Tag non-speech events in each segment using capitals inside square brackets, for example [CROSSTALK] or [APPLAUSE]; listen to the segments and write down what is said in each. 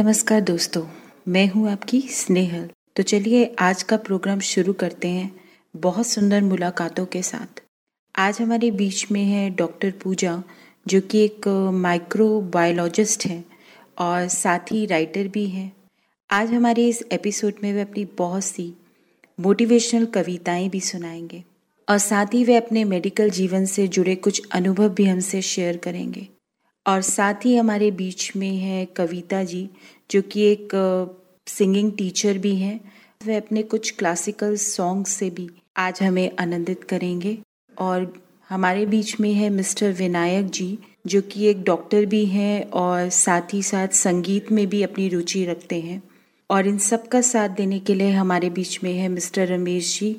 नमस्कार दोस्तों, मैं हूँ आपकी स्नेहल। तो चलिए आज का प्रोग्राम शुरू करते हैं बहुत सुंदर मुलाकातों के साथ। आज हमारे बीच में है डॉक्टर पूजा, जो कि एक माइक्रो बायोलॉजिस्ट हैं और साथ ही राइटर भी हैं। आज हमारे इस एपिसोड में वे अपनी बहुत सी मोटिवेशनल कविताएँ भी सुनाएँगे और साथ ही वे अपने मेडिकल जीवन से जुड़े कुछ अनुभव भी हमसे शेयर करेंगे। और साथ ही हमारे बीच में है कविता जी, जो कि एक सिंगिंग टीचर भी हैं। वे अपने कुछ क्लासिकल सॉन्ग से भी आज हमें आनंदित करेंगे। और हमारे बीच में है मिस्टर विनायक जी, जो कि एक डॉक्टर भी हैं और साथ ही साथ संगीत में भी अपनी रुचि रखते हैं। और इन सब का साथ देने के लिए हमारे बीच में है मिस्टर रमेश जी।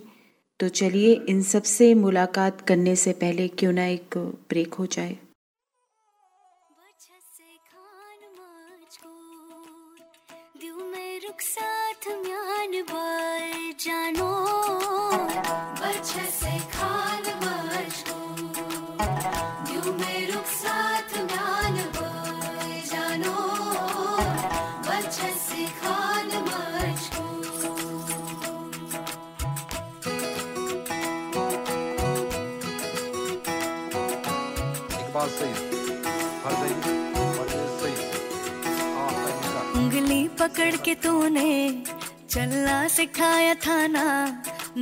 तो चलिए इन सबसे मुलाकात करने से पहले क्यों ना एक ब्रेक हो जाए। म्यान बाय जानो। बच्चे से खान मचको दिल में रुक साथ म्यान बाय जानो। बच्चे से खान मचको इकबाल सही पकड़ के तूने चलना सिखाया था ना।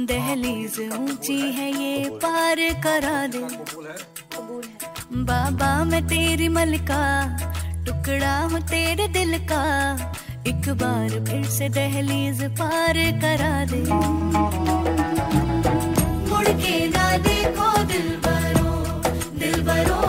दहलीज ऊँची है ये पार करा दे। बाबा, मैं तेरी मलका, टुकड़ा हूँ तेरे दिल का। एक बार फिर से दहलीज पार करा दे। मुड़ के ना देखो दिल बरो दिल बरो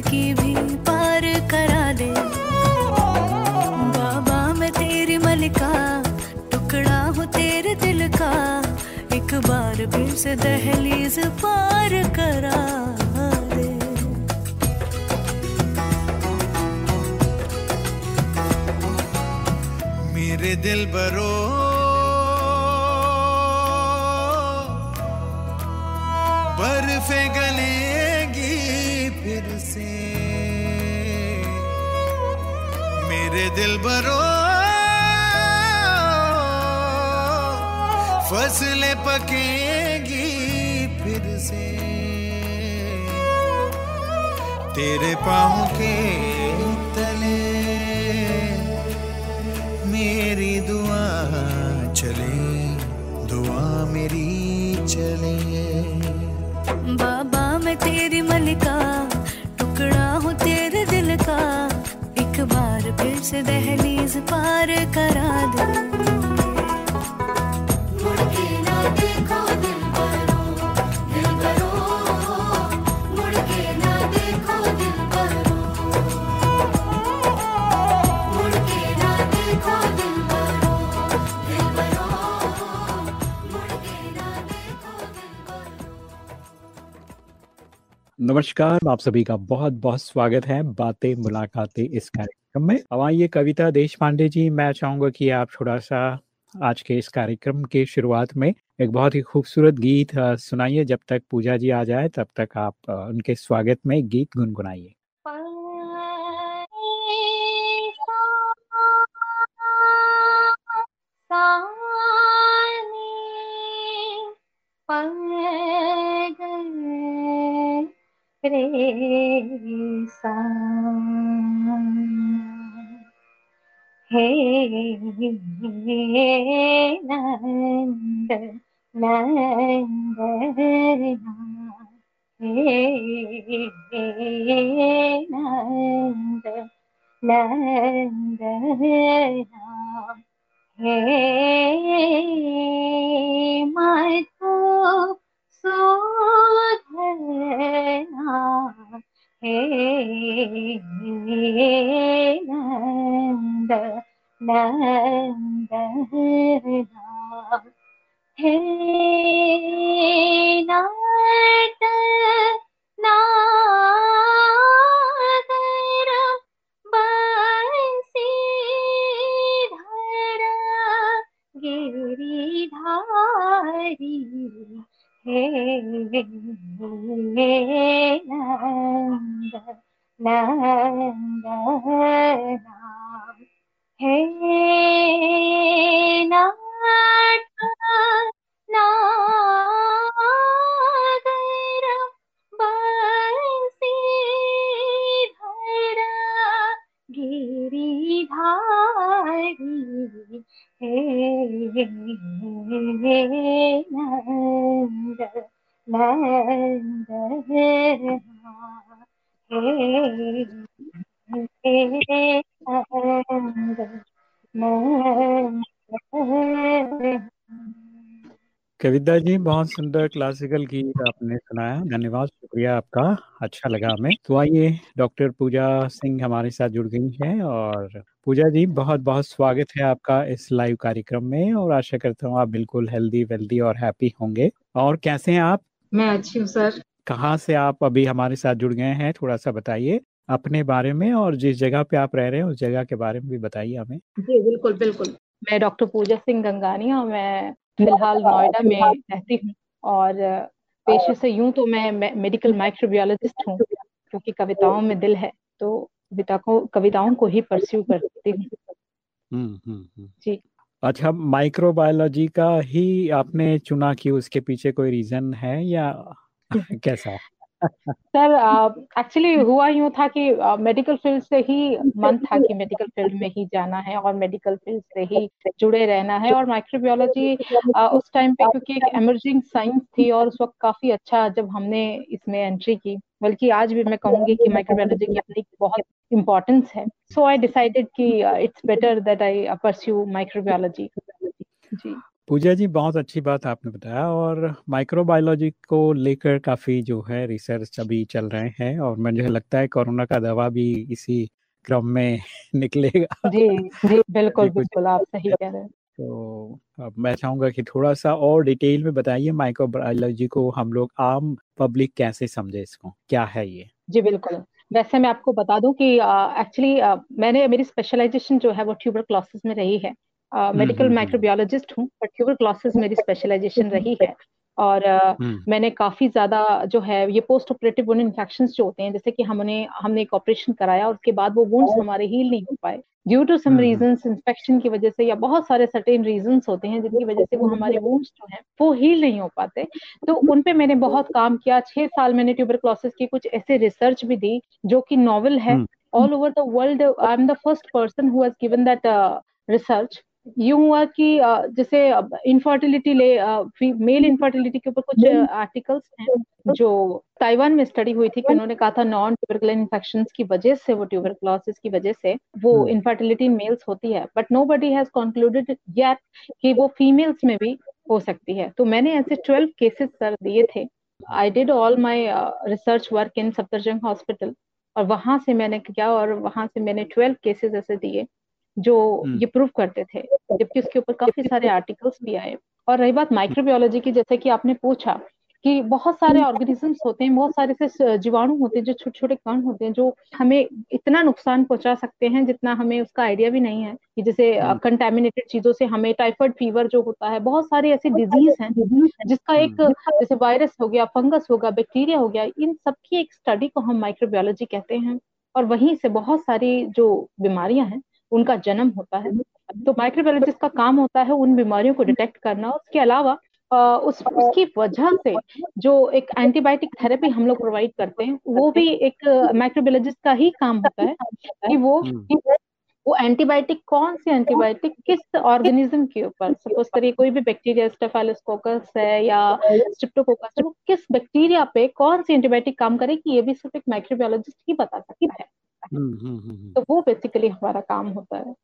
की भी पार करा दे। बाबा, मैं तेरी मलिका टुकड़ा हूँ तेरे दिल का। एक बार फिर से दहलीज पार करा मेरे दिल बरो। बर्फे गलेगी मेरे दिल बरो फ़सलें पकेगी फिर से। तेरे पाँव के तले मेरी दुआ चले, दुआ मेरी चले। बाबा, मैं तेरी मलिका नमस्कार, आप सभी का बहुत बहुत स्वागत है बातें मुलाकातें इस कार्यक्रम में। आइए कविता देश पांडे जी, मैं चाहूँगा कि आप थोड़ा सा आज के इस कार्यक्रम के शुरुआत में एक बहुत ही खूबसूरत गीत सुनाइए। जब तक पूजा जी आ जाए, तब तक आप उनके स्वागत में गीत गुनगुनाइए। हे नंद नंदना हे नंद नंदना हे मधु सूदना हे नंद नंदना हे नाट नागर बंसी धर गिरिधारी हे नंद नंदना हे नाट नागर बंसी धर गिरिधारी हे नंद नंदना हे नंद नंदना कविता जी बहुत सुंदर क्लासिकल गीत आपने सुनाया। धन्यवाद शुक्रिया आपका। अच्छा लगा हमें। तो आइए डॉक्टर पूजा सिंह हमारे साथ जुड़ गई हैं और पूजा जी बहुत बहुत स्वागत है आपका इस लाइव कार्यक्रम में और आशा करता हूँ आप बिल्कुल हेल्दी वेल्दी और हैप्पी होंगे। और कैसे हैं आप? मैं अच्छी हूँ सर कहाँ से आप अभी हमारे साथ जुड़ गए हैं थोड़ा सा बताइए अपने बारे में और जिस जगह पे आप रह रहे हैं उस जगह के बारे में भी बताइए हमें। जी बिल्कुल बिल्कुल। मैं डॉक्टर पूजा सिंह गंगानी और मैं फ़िलहाल नोएडा में रहती हूँ और पेशे से यूँ तो मैं मेडिकल माइक्रोबियोलॉजिस्ट हूँ क्योंकि कविताओं में दिल है तो कविता को कविताओं को ही परस्यू करती हूँ। हम्म हम्म हम्म। जी। अच्छा माइक्रोबायोलॉजी का ही आपने चुना कि उसके पीछे कोई रीजन है या [LAUGHS] कैसा? सर एक्चुअली हुआ यूँ था कि मेडिकल फ़ील्ड से ही मन था कि मेडिकल फ़ील्ड में ही जाना है और मेडिकल फ़ील्ड से ही जुड़े रहना है और माइक्रोबियोलॉजी उस टाइम पे क्योंकि एक एमर्जिंग साइंस थी और उस वक्त काफ़ी अच्छा जब हमने इसमें एंट्री की। बल्कि आज भी मैं कहूँगी कि माइक्रोबायोलॉजी की अपनी बहुत इम्पोर्टेंस है। सो आई डिसाइडेड कि it's better that I pursue microbiology जी। पूजा जी बहुत अच्छी बात आपने बताया और माइक्रोबायोलॉजी को लेकर काफ़ी जो है रिसर्च अभी चल रहे हैं और मुझे लगता है कोरोना का दवा भी इसी क्रम में [LAUGHS] निकलेगा। जी जी बिल्कुल बिल्कुल आप [LAUGHS] सही कह रहे हैं। तो अब मैं चाहूँगा कि थोड़ा सा और डिटेल में बताइए माइक्रोबायोलॉजी को हम लोग आम पब्लिक कैसे समझे इसको? क्या है ये? जी बिल्कुल। वैसे मैं आपको बता दूँ कि एक्चुअली uh, uh, मैंने मेरी स्पेशलाइजेशन जो है वो ट्यूबर क्लासेस में रही है। मेडिकल माइक्रोबियोलॉजिस्ट हूँ बट ट्यूबर क्लासेस मेरी स्पेशलाइजेशन रही है। और uh, मैंने काफ़ी ज़्यादा जो है ये पोस्ट ऑपरेटिव वुंड इन्फेक्शन जो होते हैं जैसे कि हमने हमने एक ऑपरेशन कराया और उसके बाद वो वुंड्स हमारे हील नहीं हो पाए। Due to some reason infection की वजह से या बहुत सारे सर्टेन रीजन होते हैं जिनकी वजह से वो हमारे वुंड्स जो है वो हील नहीं हो पाते। तो उन पे मैंने बहुत काम किया। छह साल मैंने ट्यूबर क्लॉसेस की कुछ ऐसे रिसर्च भी दी जो कि नॉवल है। All over the world I am the first person who has given that research यूँ हुआ कि जैसे इनफर्टिलिटी ले मेल इनफर्टिलिटी के ऊपर कुछ आर्टिकल्स हैं जो ताइवान में स्टडी हुई थी कि उन्होंने कहा था नॉन ट्यूबरकुलर इन्फेक्शन की वजह से वो ट्यूबरकुलोसिस की वजह से वो इनफर्टिलिटी इन मेल्स होती है। But nobody has concluded yet कि वो फीमेल्स में भी हो सकती है। तो मैंने ऐसे ट्वेल्व केसेस सर दिए थे। I did all my research work in Safdarjung hospital और वहाँ से मैंने किया और वहाँ से मैंने ट्वेल्व केसेस ऐसे दिए। जो ये प्रूव करते थे जबकि उसके ऊपर काफ़ी सारे आर्टिकल्स भी आए। और रही बात माइक्रोबियोलॉजी की जैसे कि आपने पूछा कि बहुत सारे ऑर्गेनिजम्स होते हैं बहुत सारे से जीवाणु होते हैं जो छोटे छोटे कण होते हैं जो हमें इतना नुकसान पहुँचा सकते हैं जितना हमें उसका आइडिया भी नहीं है। कि जैसे कंटेमिनेटेड चीज़ों से हमें टाइफाइड फीवर जो होता है बहुत सारे ऐसे डिज़ीज़ हैं जिसका एक जैसे वायरस हो गया फंगस होगा बैक्टीरिया हो गया इन सबकी एक स्टडी को हम माइक्रोबियोलॉजी कहते हैं। और वहीं से बहुत सारी जो बीमारियाँ हैं उनका जन्म होता है। तो माइक्रोबायोलॉजिस्ट का काम होता है उन बीमारियों को डिटेक्ट करना उसके अलावा उस उसकी वजह से जो एक एंटीबायोटिक थेरेपी हम लोग प्रोवाइड करते हैं वो भी एक माइक्रोबायोलॉजिस्ट का ही काम होता है कि वो वो एंटीबायोटिक कौन सी एंटीबायोटिक किस ऑर्गेनिज्म के ऊपर सपोज़ करिए कोई भी बैक्टीरिया स्टेफाइलोकोकस है या स्ट्रिप्टोकोकस है वो किस बैक्टीरिया पे कौन सी एंटीबायोटिक काम करेगी ये भी सिर्फ़ एक माइक्रोबायोलॉजिस्ट ही बता सकता है। हम्म, हम्म, हम्म, हम्म। तो वो बेसिकली हमारा काम होता है।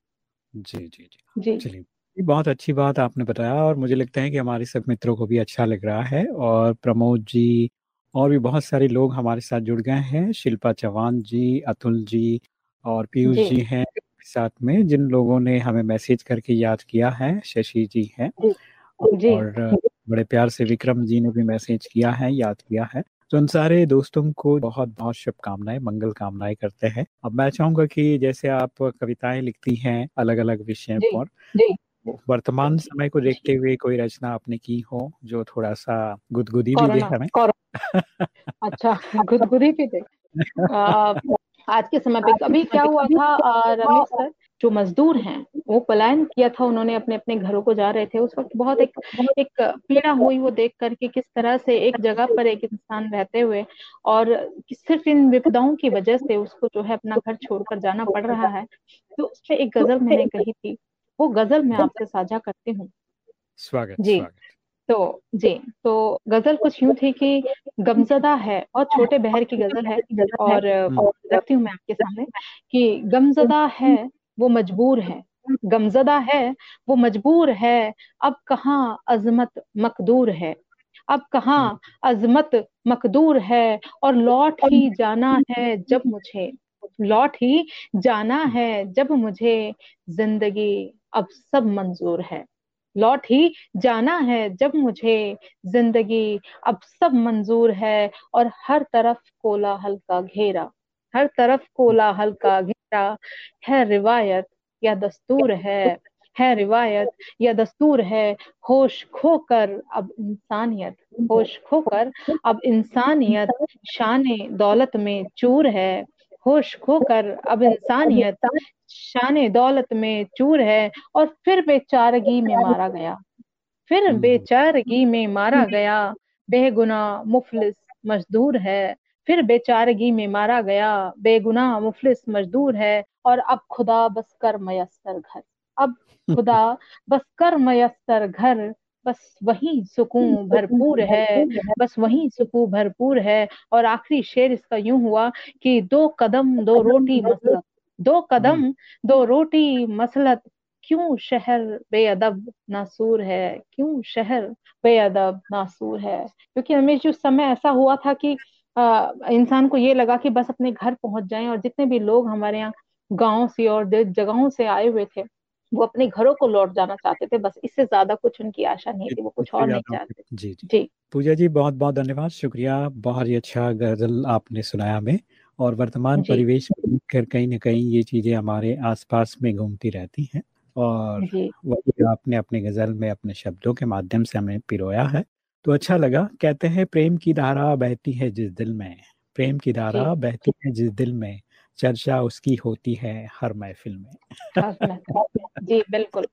जी जी जी। जी। चलिए ये बहुत अच्छी बात आपने बताया और मुझे लगता है कि हमारे सब मित्रों को भी अच्छा लग रहा है और प्रमोद जी और भी बहुत सारे लोग हमारे साथ जुड़ गए हैं। शिल्पा चौहान जी अतुल जी और पीयूष जी। जी हैं साथ में जिन लोगों ने हमें मैसेज करके याद किया है शशि जी हैं जी। और बड़े प्यार से विक्रम जी ने भी मैसेज किया है याद किया है। तो उन सारे दोस्तों को बहुत बहुत शुभकामनाएँ मंगल कामनाएँ करते हैं। अब मैं चाहूँगा कि जैसे आप कविताएँ लिखती हैं अलग अलग विषय पर वर्तमान समय को देखते हुए कोई रचना आपने की हो जो थोड़ा सा गुदगुदी भी दे कोरोना हमें? [LAUGHS] अच्छा गुदगुदी भी आ, आज के समय पे अभी क्या हुआ था? रमेश सर? जो मजदूर हैं वो पलायन किया था उन्होंने अपने अपने घरों को जा रहे थे। उस वक्त बहुत एक एक पीड़ा हुई वो देख करके किस तरह से एक जगह पर एक इंसान रहते हुए और सिर्फ़ इन विपदाओं की वजह से उसको जो है अपना घर छोड़कर जाना पड़ रहा है। तो उस पर एक गज़ल मैंने कही थी वो गज़ल मैं आपसे साझा करती हूँ। स्वागत जी। स्वागत। तो जी तो गज़ल कुछ यूँ थी कि गमजदा है और छोटे बहर की गज़ल है और रखती हूँ मैं आपके सामने कि गमजदा है वो मजबूर है। गमजदा है, वो मजबूर है। अब कहाँ अजमत मकदूर है? अब कहाँ अजमत मकदूर है? और लौट ही जाना है जब मुझे। लौट ही जाना है जब मुझे। ज़िंदगी अब सब मंजूर है। लौट ही जाना है जब मुझे। ज़िंदगी अब सब मंजूर है। और हर तरफ़ कोलाहल का घेरा। हर तरफ़ कोलाहल का घेरा है रिवायत या दस्तूर है है रिवायत या दस्तूर है होश खोकर अब इंसानियत होश खोकर अब इंसानियत शान दौलत में चूर है होश खोकर अब इंसानियत शान दौलत में चूर है और फिर बेचारगी में मारा गया फिर हम्म। बेचारगी में मारा गया बेगुनाह मुफलिस मजदूर है फिर बेचारगी में मारा गया। बेगुनाह मुफलिस मजदूर है और अब खुदा बस कर मयसर घर। अब खुदा [LAUGHS] बस कर मयसर घर बस वही सुकून [LAUGHS] भरपूर है बस वही सुकून भरपूर है। और आखिरी शेर इसका यूँ हुआ कि दो कदम दो रोटी [LAUGHS] मसलत। दो कदम दो रोटी मसलत। क्यों शहर बेअदब नासूर है? क्यों शहर बेअदब नासूर है? क्योंकि हमें जो समय ऐसा हुआ था कि इंसान को ये लगा कि बस अपने घर पहुँच जाएँ और जितने भी लोग हमारे यहाँ गाँव से और जगहों से आए हुए थे वो अपने घरों को लौट जाना चाहते थे बस इससे ज़्यादा कुछ उनकी आशा नहीं थी वो कुछ और नहीं चाहते जी जी। जी। पूजा जी बहुत बहुत धन्यवाद शुक्रिया बहुत ही अच्छा गज़ल आपने सुनाया हमें और वर्तमान परिवेश को देखकर कहीं ना कहीं ये चीज़ें हमारे आसपास में घूमती रहती हैं और वही आपने अपने गज़ल में अपने शब्दों के माध्यम से हमें पिरोया है। तो अच्छा लगा। कहते हैं प्रेम की धारा बहती है जिस दिल में। प्रेम की धारा बहती है जिस दिल में। चर्चा उसकी होती है हर महफिल में। जी बिल्कुल।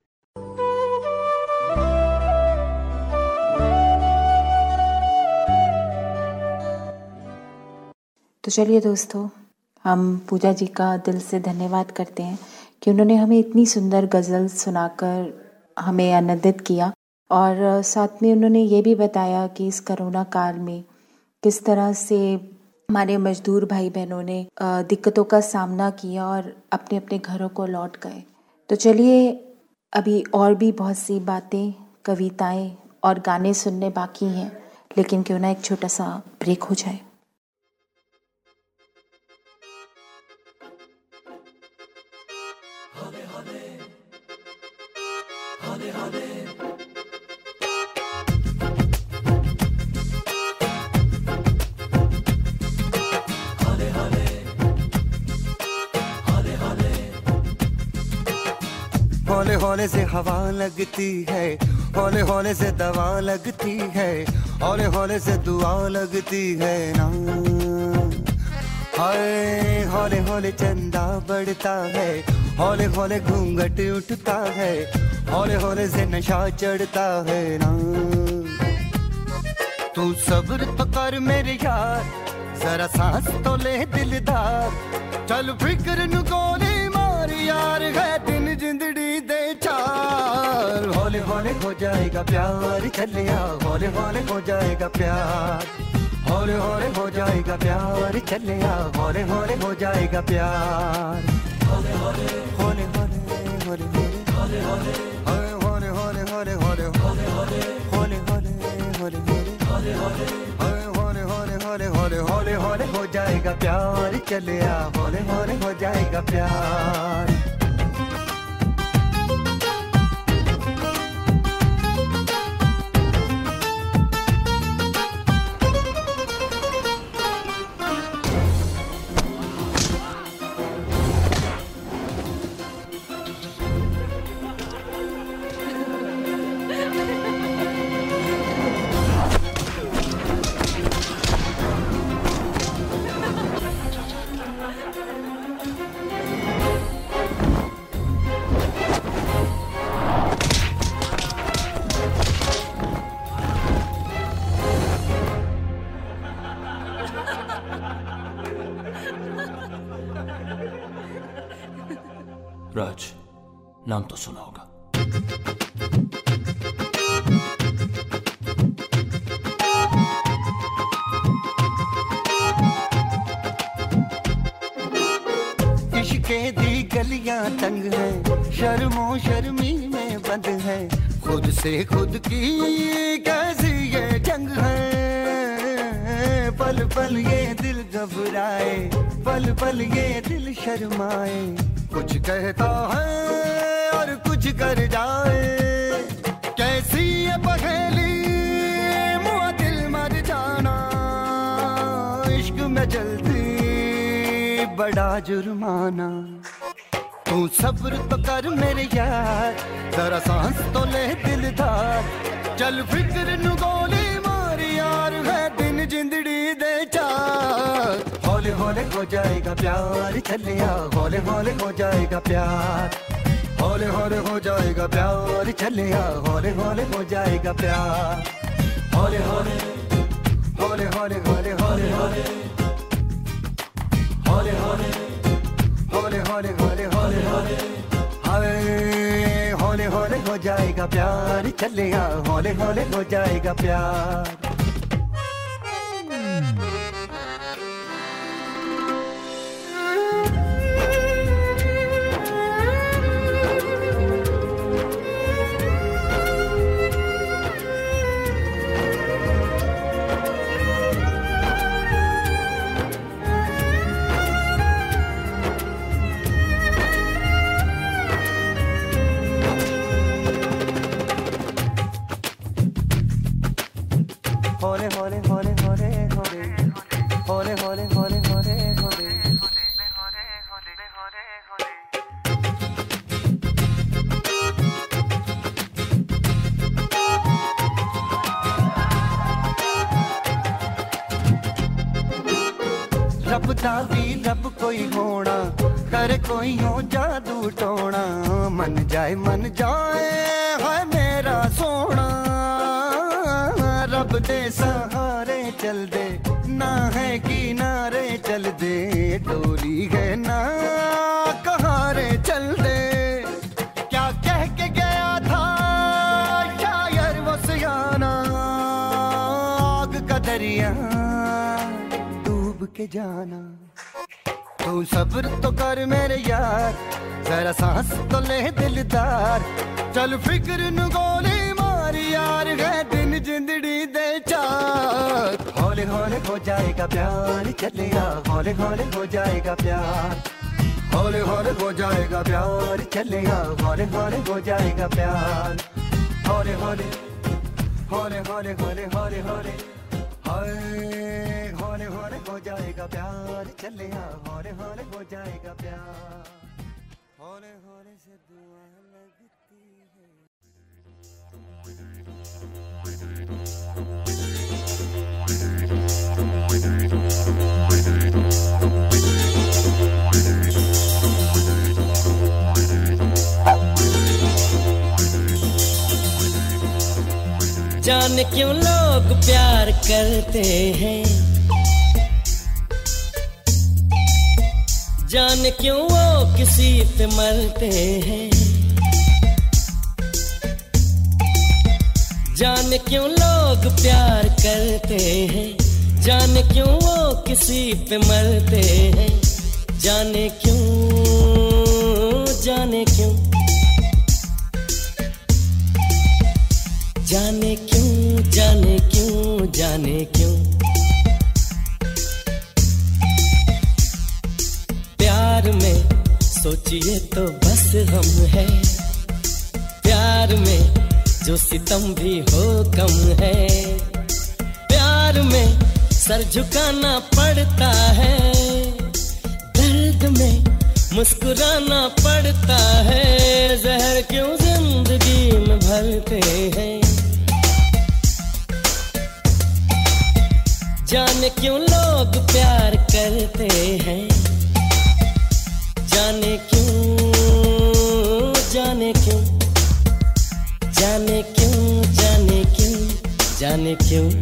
तो चलिए दोस्तों हम पूजा जी का दिल से धन्यवाद करते हैं कि उन्होंने हमें इतनी सुंदर गज़ल सुनाकर हमें आनंदित किया। और साथ में उन्होंने ये भी बताया कि इस करोना काल में किस तरह से हमारे मजदूर भाई बहनों ने दिक्कतों का सामना किया और अपने अपने घरों को लौट गए। तो चलिए, अभी और भी बहुत सी बातें, कविताएँ और गाने सुनने बाकी हैं, लेकिन क्यों ना एक छोटा सा ब्रेक हो जाए। हौले से हवा लगती है हौले हौले से दवा लगती है हौले हौले से दुआ लगती है ना। हाय हौले हौले चंदा बढ़ता है हौले हौले घूंघट उठता है हौले हौले से नशा चढ़ता है ना। तू सब्र तो कर मेरे यार, जरा सांस तो ले दिलदार, चल फ़िक्र नु गोली मारी मारी यार है दिन जिंदड़ी दे चार। हौले हौले हो जाएगा प्यार चलिया हौले हौले हो जाएगा प्यार। हौले हौले हो जाएगा प्यार चलिया हौले हौले हो जाएगा प्यार। हौले हौले हौले हौले। हौले हौले हौले हौले हौले हौले। हौले हौले हौले हौले हौले हौले। हौले हौले हौले हौले हौले हो जाएगा प्यार। चलिया हौले हौले हो जाएगा प्यार। नाम तो सुना होगा दी गलियाँ तंग है। शर्मो शर्मी में बंद है। खुद से खुद की कैसी ये जंग है। पल पल ये दिल घबराए। पल पल ये दिल शर्माए। कुछ कहता है कुछ कर जाए। कैसी ये पहेली? मुआ दिल मर जाना। इश्क में जल्दी बड़ा जुर्माना। तू सब्र तो कर मेरे यार, जरा सांस तो ले दिलदार। चल फ़िक्र नु गोली मार यार, है दिन जिंदड़ी दे चार। हौले हौले हो जाएगा प्यार चलिया हौले हौले हो जाएगा प्यार। हौले हौले हो जाएगा प्यार चलिया हौले हौले हो जाएगा प्यार। हौले हौले हौले हौले हौले हौले हौले हौले हौले हौले हौले हौले हौले हौले हाय, हौले हौले हो जाएगा प्यार चलेगा हौले हौले हो जाएगा प्यार। Holy, holy. जाना। तू सब्र तो कर मेरे यार, जरा सांस तो ले दिलदार। चल फ़िक्र नु गोली मार यार, है दिन जिंदड़ी दे चार। हौले हौले हो जाएगा प्यार, चलेगा। हौले हौले हो जाएगा प्यार। हौले हौले हो जाएगा प्यार, चलेगा। हौले हौले हो जाएगा प्यार। हौले हौले हौले हौले हौले हौले हौले हाय। हो जाएगा प्यार। चलेगा हौले हौले हो जाएगा प्यार। हौले हौले से दुआ लगती है। जान क्यों लोग प्यार करते हैं? जाने क्यों वो किसी पे मरते हैं? जाने क्यों लोग प्यार करते हैं? जाने क्यों वो किसी पे मरते हैं? जाने क्यों जाने क्यों? जाने क्यों जाने क्यों जाने क्यों? सितम भी हो कम है। प्यार में सर झुकाना पड़ता है। दर्द में मुस्कुराना पड़ता है। जहर क्यों ज़िंदगी में भरते हैं? जाने क्यों लोग प्यार करते हैं? जाने क्यों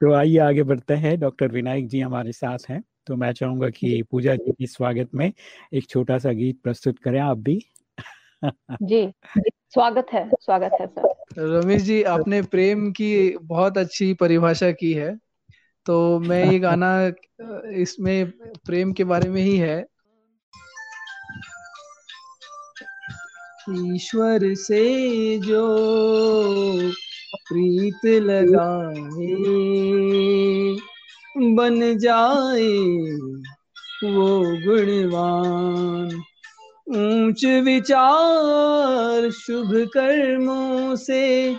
तो आइए आगे बढ़ते हैं। डॉक्टर विनायक जी हमारे साथ हैं। तो मैं चाहूँगा कि पूजा जी के स्वागत में एक छोटा सा गीत प्रस्तुत करें आप भी। जी स्वागत है स्वागत है सर। रमेश जी आपने प्रेम की बहुत अच्छी परिभाषा की है। तो मैं ये गाना इसमें प्रेम के बारे में ही है। ईश्वर से जो प्रीत लगाए बन जाए वो गुणवान। ऊंच विचार शुभ कर्मों से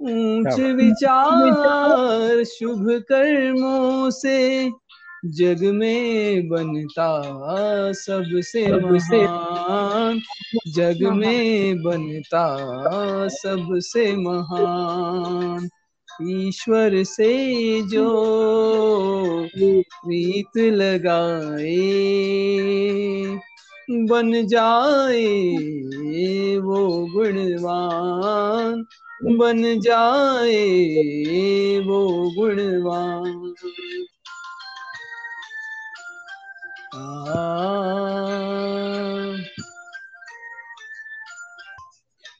ऊंच विचार शुभ कर्मों से जग में बनता सबसे महान। जग में बनता सबसे महान। ईश्वर से जो प्रीत लगाए बन जाए वो गुणवान। बन जाए वो गुणवान।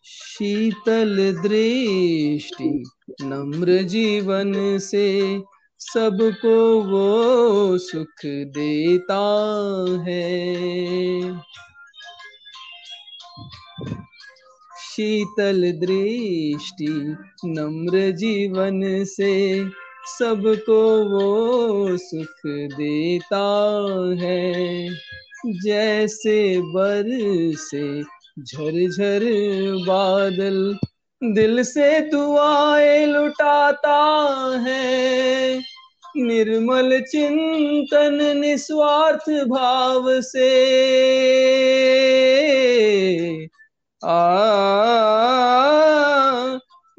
शीतल दृष्टि नम्र जीवन से सबको वो सुख देता है। शीतल दृष्टि नम्र जीवन से सबको वो सुख देता है। जैसे बर से झरझर बादल दिल से दुआएँ लुटाता है। निर्मल चिंतन निस्वार्थ भाव से आ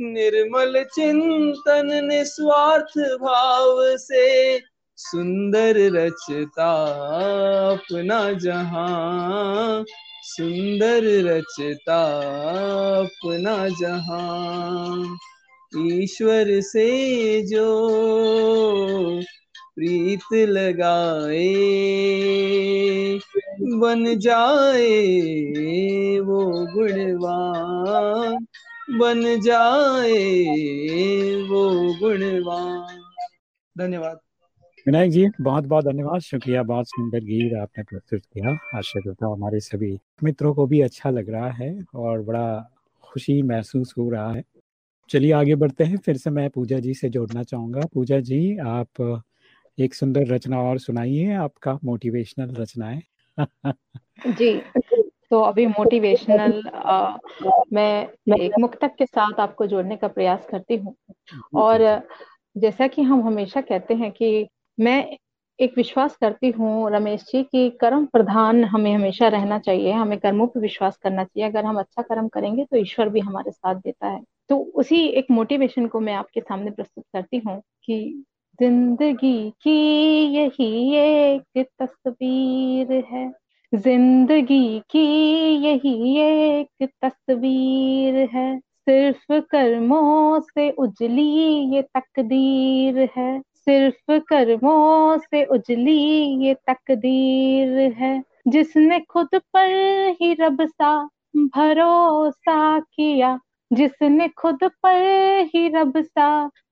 निर्मल चिंतन निस्वार्थ भाव से सुंदर रचता अपना जहाँ। सुंदर रचता अपना जहाँ। ईश्वर से जो प्रीत लगाए, बन जाए वो गुणवान। बन जाए वो गुणवान। धन्यवाद। विनायक जी बहुत बहुत धन्यवाद। शुक्रिया बहुत सुंदर गीत आपने प्रस्तुत किया। आशा करता हूँ हमारे सभी मित्रों को भी अच्छा लग रहा है और बड़ा खुशी महसूस हो रहा है। चलिए आगे बढ़ते हैं। फिर से मैं पूजा जी से जोड़ना चाहूँगा। पूजा जी आप एक सुंदर रचना और सुनाइए आपका मोटिवेशनल रचना है जी। तो अभी मोटिवेशनल मैं एक मुक्तक के साथ आपको जोड़ने का प्रयास करती हूँ। और जैसा कि हम हमेशा कहते हैं कि मैं एक विश्वास करती हूँ रमेश जी कि कर्म प्रधान हमें हमेशा रहना चाहिए हमें कर्मों पर विश्वास करना चाहिए। अगर हम अच्छा कर्म करेंगे तो ईश्वर भी हमारे साथ देता है। तो उसी एक मोटिवेशन को मैं आपके सामने प्रस्तुत करती हूँ कि ज़िंदगी की यही एक तस्वीर है। ज़िंदगी की यही एक तस्वीर है। सिर्फ़ कर्मों से उजली ये तकदीर है। सिर्फ़ कर्मों से उजली ये तकदीर है। जिसने खुद पर ही रब सा भरोसा किया। जिसने खुद पर ही रब सा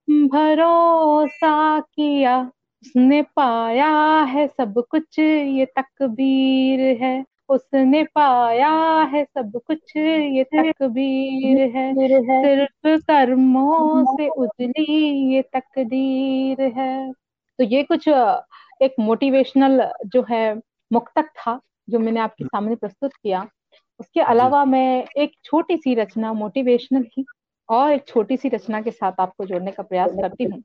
भरोसा किया। उसने पाया है सब कुछ ये तकबीर है। उसने पाया है सब कुछ ये तकबीर है। सिर्फ़ कर्मों से उजली ये तकदीर है। तो ये कुछ एक मोटिवेशनल जो है मुक्तक था जो मैंने आपके सामने प्रस्तुत किया। उसके अलावा मैं एक छोटी सी रचना मोटिवेशनल ही और एक छोटी सी रचना के साथ आपको जोड़ने का प्रयास करती हूँ।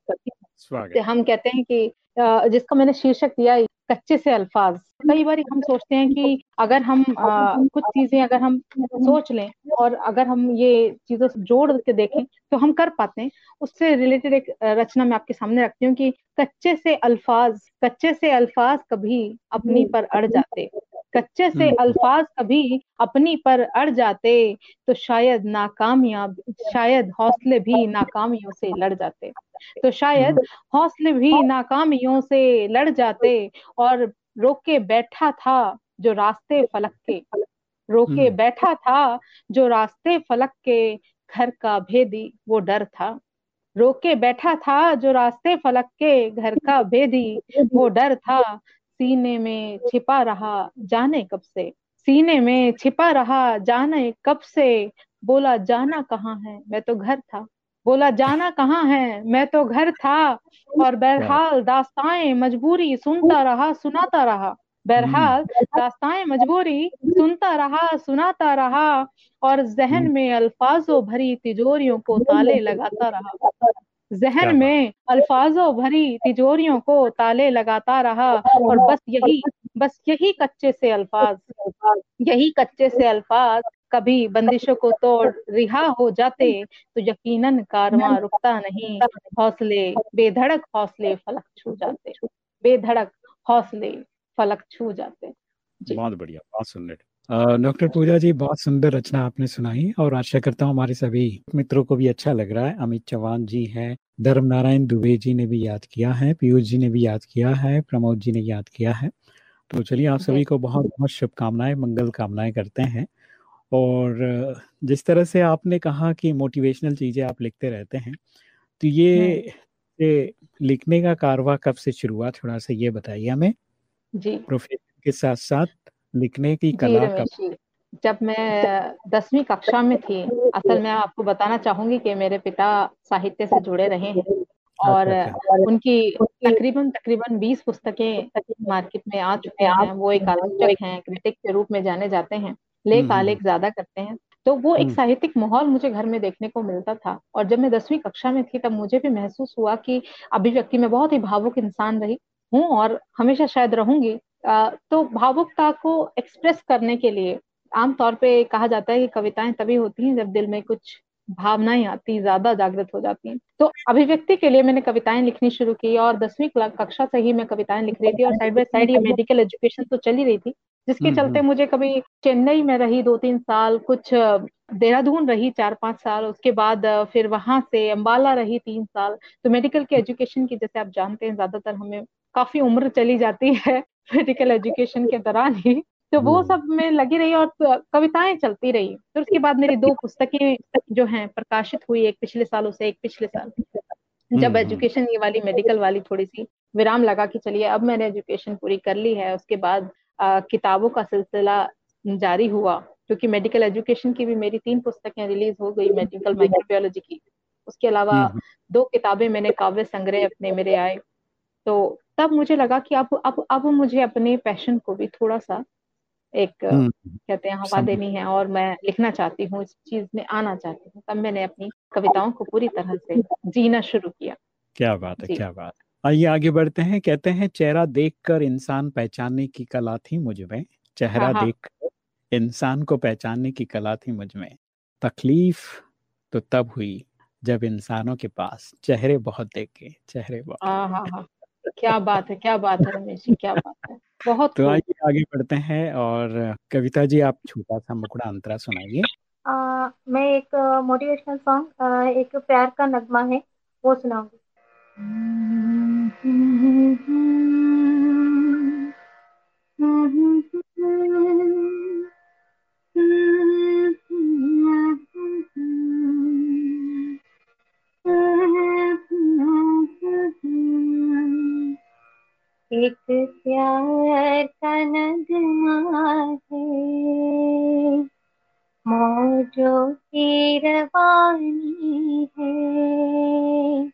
हम कहते हैं कि जिसका मैंने शीर्षक दिया कच्चे से अल्फाज। कई बार हम सोचते हैं कि अगर हम आ, कुछ चीज़ें अगर हम सोच लें और अगर हम ये चीज़ों से जोड़ के देखें तो हम कर पाते हैं। उससे रिलेटेड एक रचना मैं आपके सामने रखती हूँ कि कच्चे से अल्फाज कच्चे से अल्फाज कभी अपनी पर अड़ जाते। कच्चे से अल्फाज कभी अपनी पर अड़ जाते तो शायद नाकामयाब शायद हौसले भी नाकामियों से लड़ जाते। तो शायद हौसले भी नाकामियों से लड़ जाते और रोके बैठा था जो रास्ते फलक के। रोके बैठा था जो रास्ते फलक के घर का भेदी वो डर था। रोके बैठा था जो रास्ते फलक के घर का भेदी वो डर था। सीने में छिपा रहा जाने कब से? सीने में छिपा रहा जाने कब से? बोला, जाना कहाँ है? मैं तो घर था। बोला, जाना कहाँ है? मैं तो घर था। और बहरहाल दास्ताएँ मजबूरी सुनता रहा, सुनाता रहा। बहरहाल दास्ताएँ मजबूरी सुनता रहा, सुनाता रहा और जहन में अल्फाजों भरी तिजोरियों को ताले लगाता रहा। जहन में अल्फाजों भरी तिजोरियों को ताले लगाता रहा और बस यही बस यही कच्चे से अल्फाज यही कच्चे से अल्फाज। कभी बंदिशों को तोड़ रिहा हो जाते तो यकीनन कारवां रुकता नहीं। हौसले बेधड़क हौसले फलक छू जाते। बेधड़क हौसले फलक छू जाते। बहुत बढ़िया बहुत सुंदर डॉक्टर पूजा जी बहुत सुंदर रचना आपने सुनाई और आशा करता हूँ हमारे सभी मित्रों को भी अच्छा लग रहा है। अमित चौहान जी हैं धर्म नारायण दुबे जी ने भी याद किया है पीयूष जी ने भी याद किया है प्रमोद जी ने याद किया है। तो चलिए आप सभी को बहुत बहुत शुभकामनाएँ मंगल कामनाएँ करते हैं। और जिस तरह से आपने कहा कि मोटिवेशनल चीज़ें आप लिखते रहते हैं तो ये ये लिखने का कारवा कब से शुरू हुआ थोड़ा सा ये बताइए हमें। जी। प्रोफेशन के साथ साथ लिखने की कला जी जब मैं दसवीं कक्षा में थी असल में आपको बताना चाहूँगी कि मेरे पिता साहित्य से जुड़े रहे हैं और अच्छा अच्छा। उनकी तकरीबन तकरीबन बीस पुस्तकें मार्केट में आ चुके हैं। वो एक आलोचक हैं क्रिटिक के रूप में जाने जाते हैं लेख हम्म, आलेख ज़्यादा करते हैं। तो वो एक हम्म। साहित्यिक माहौल मुझे घर में देखने को मिलता था और जब मैं दसवीं कक्षा में थी तब मुझे भी महसूस हुआ कि अभिव्यक्ति में बहुत ही भावुक इंसान रही हूँ और हमेशा शायद रहूँगी। तो भावुकता को एक्सप्रेस करने के लिए आमतौर पे कहा जाता है कि कविताएँ तभी होती हैं जब दिल में कुछ भावनाएँ आती ज़्यादा जागृत हो जाती हैं। तो अभिव्यक्ति के लिए मैंने कविताएँ लिखनी शुरू की और दसवीं कक्षा से ही मैं कविताएँ लिख रही थी और साइड बाय साइड ये मेडिकल एजुकेशन तो चली रही थी। जिसके हम्म, चलते हम्म। मुझे कभी चेन्नई में रही दो तीन साल कुछ देहरादून रही चार पाँच साल उसके बाद फिर वहाँ से अंबाला रही तीन साल तो मेडिकल के एजुकेशन की जैसे आप जानते हैं ज़्यादातर हमें काफ़ी उम्र चली जाती है [LAUGHS] मेडिकल एजुकेशन के दौरान ही तो वो हम्म। सब में लगी रही और कविताएँ चलती रही फिर तो उसके बाद मेरी दो पुस्तकें जो हैं प्रकाशित हुई एक पिछले सालों से एक पिछले साल जब। एजुकेशन ये वाली मेडिकल वाली थोड़ी सी विराम लगा कि चलिए अब मैंने एजुकेशन पूरी कर ली है उसके बाद किताबों का सिलसिला जारी हुआ क्योंकि मेडिकल एजुकेशन की भी मेरी तीन पुस्तकें रिलीज़ हो गई मेडिकल माइक्रोबायोलॉजी की। उसके अलावा हम्म, दो किताबें मैंने काव्य संग्रह अपने मेरे आए। तो तब मुझे लगा कि अब अब अब मुझे अपने पैशन को भी थोड़ा सा एक हम्म, कहते हैं हवा देनी है और मैं लिखना चाहती हूँ इस चीज़ में आना चाहती हूँ। तब मैंने अपनी कविताओं को पूरी तरह से जीना शुरू किया। क्या बात है क्या बात है। आइए आगे बढ़ते हैं। कहते हैं चेहरा देखकर इंसान पहचानने की कला थी मुझमें। चेहरा हाँ, हाँ। देखकर इंसान को पहचानने की कला थी मुझमें। तकलीफ़ तो तब हुई जब इंसानों के पास चेहरे बहुत देखे चेहरे बहुत हाँ हाँ हाँ। क्या बात है क्या बात है रमेश जी क्या [LAUGHS] बात है। बहुत तो आइए आगे बढ़ते हैं और कविता जी आप छोटा सा मुकड़ा अंतरा सुनाइए। मैं एक मोटिवेशनल सॉन्ग एक प्यार का नगमा है वो सुनाऊँगी। एक प्यार का नगमा है मौजों की रवानी है।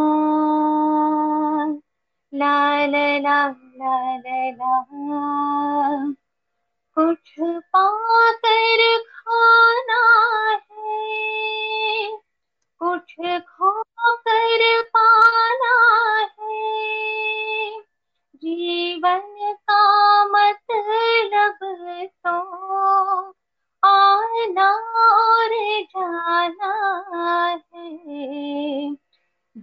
ला ला ला कुछ पाकर खाना है कुछ खोकर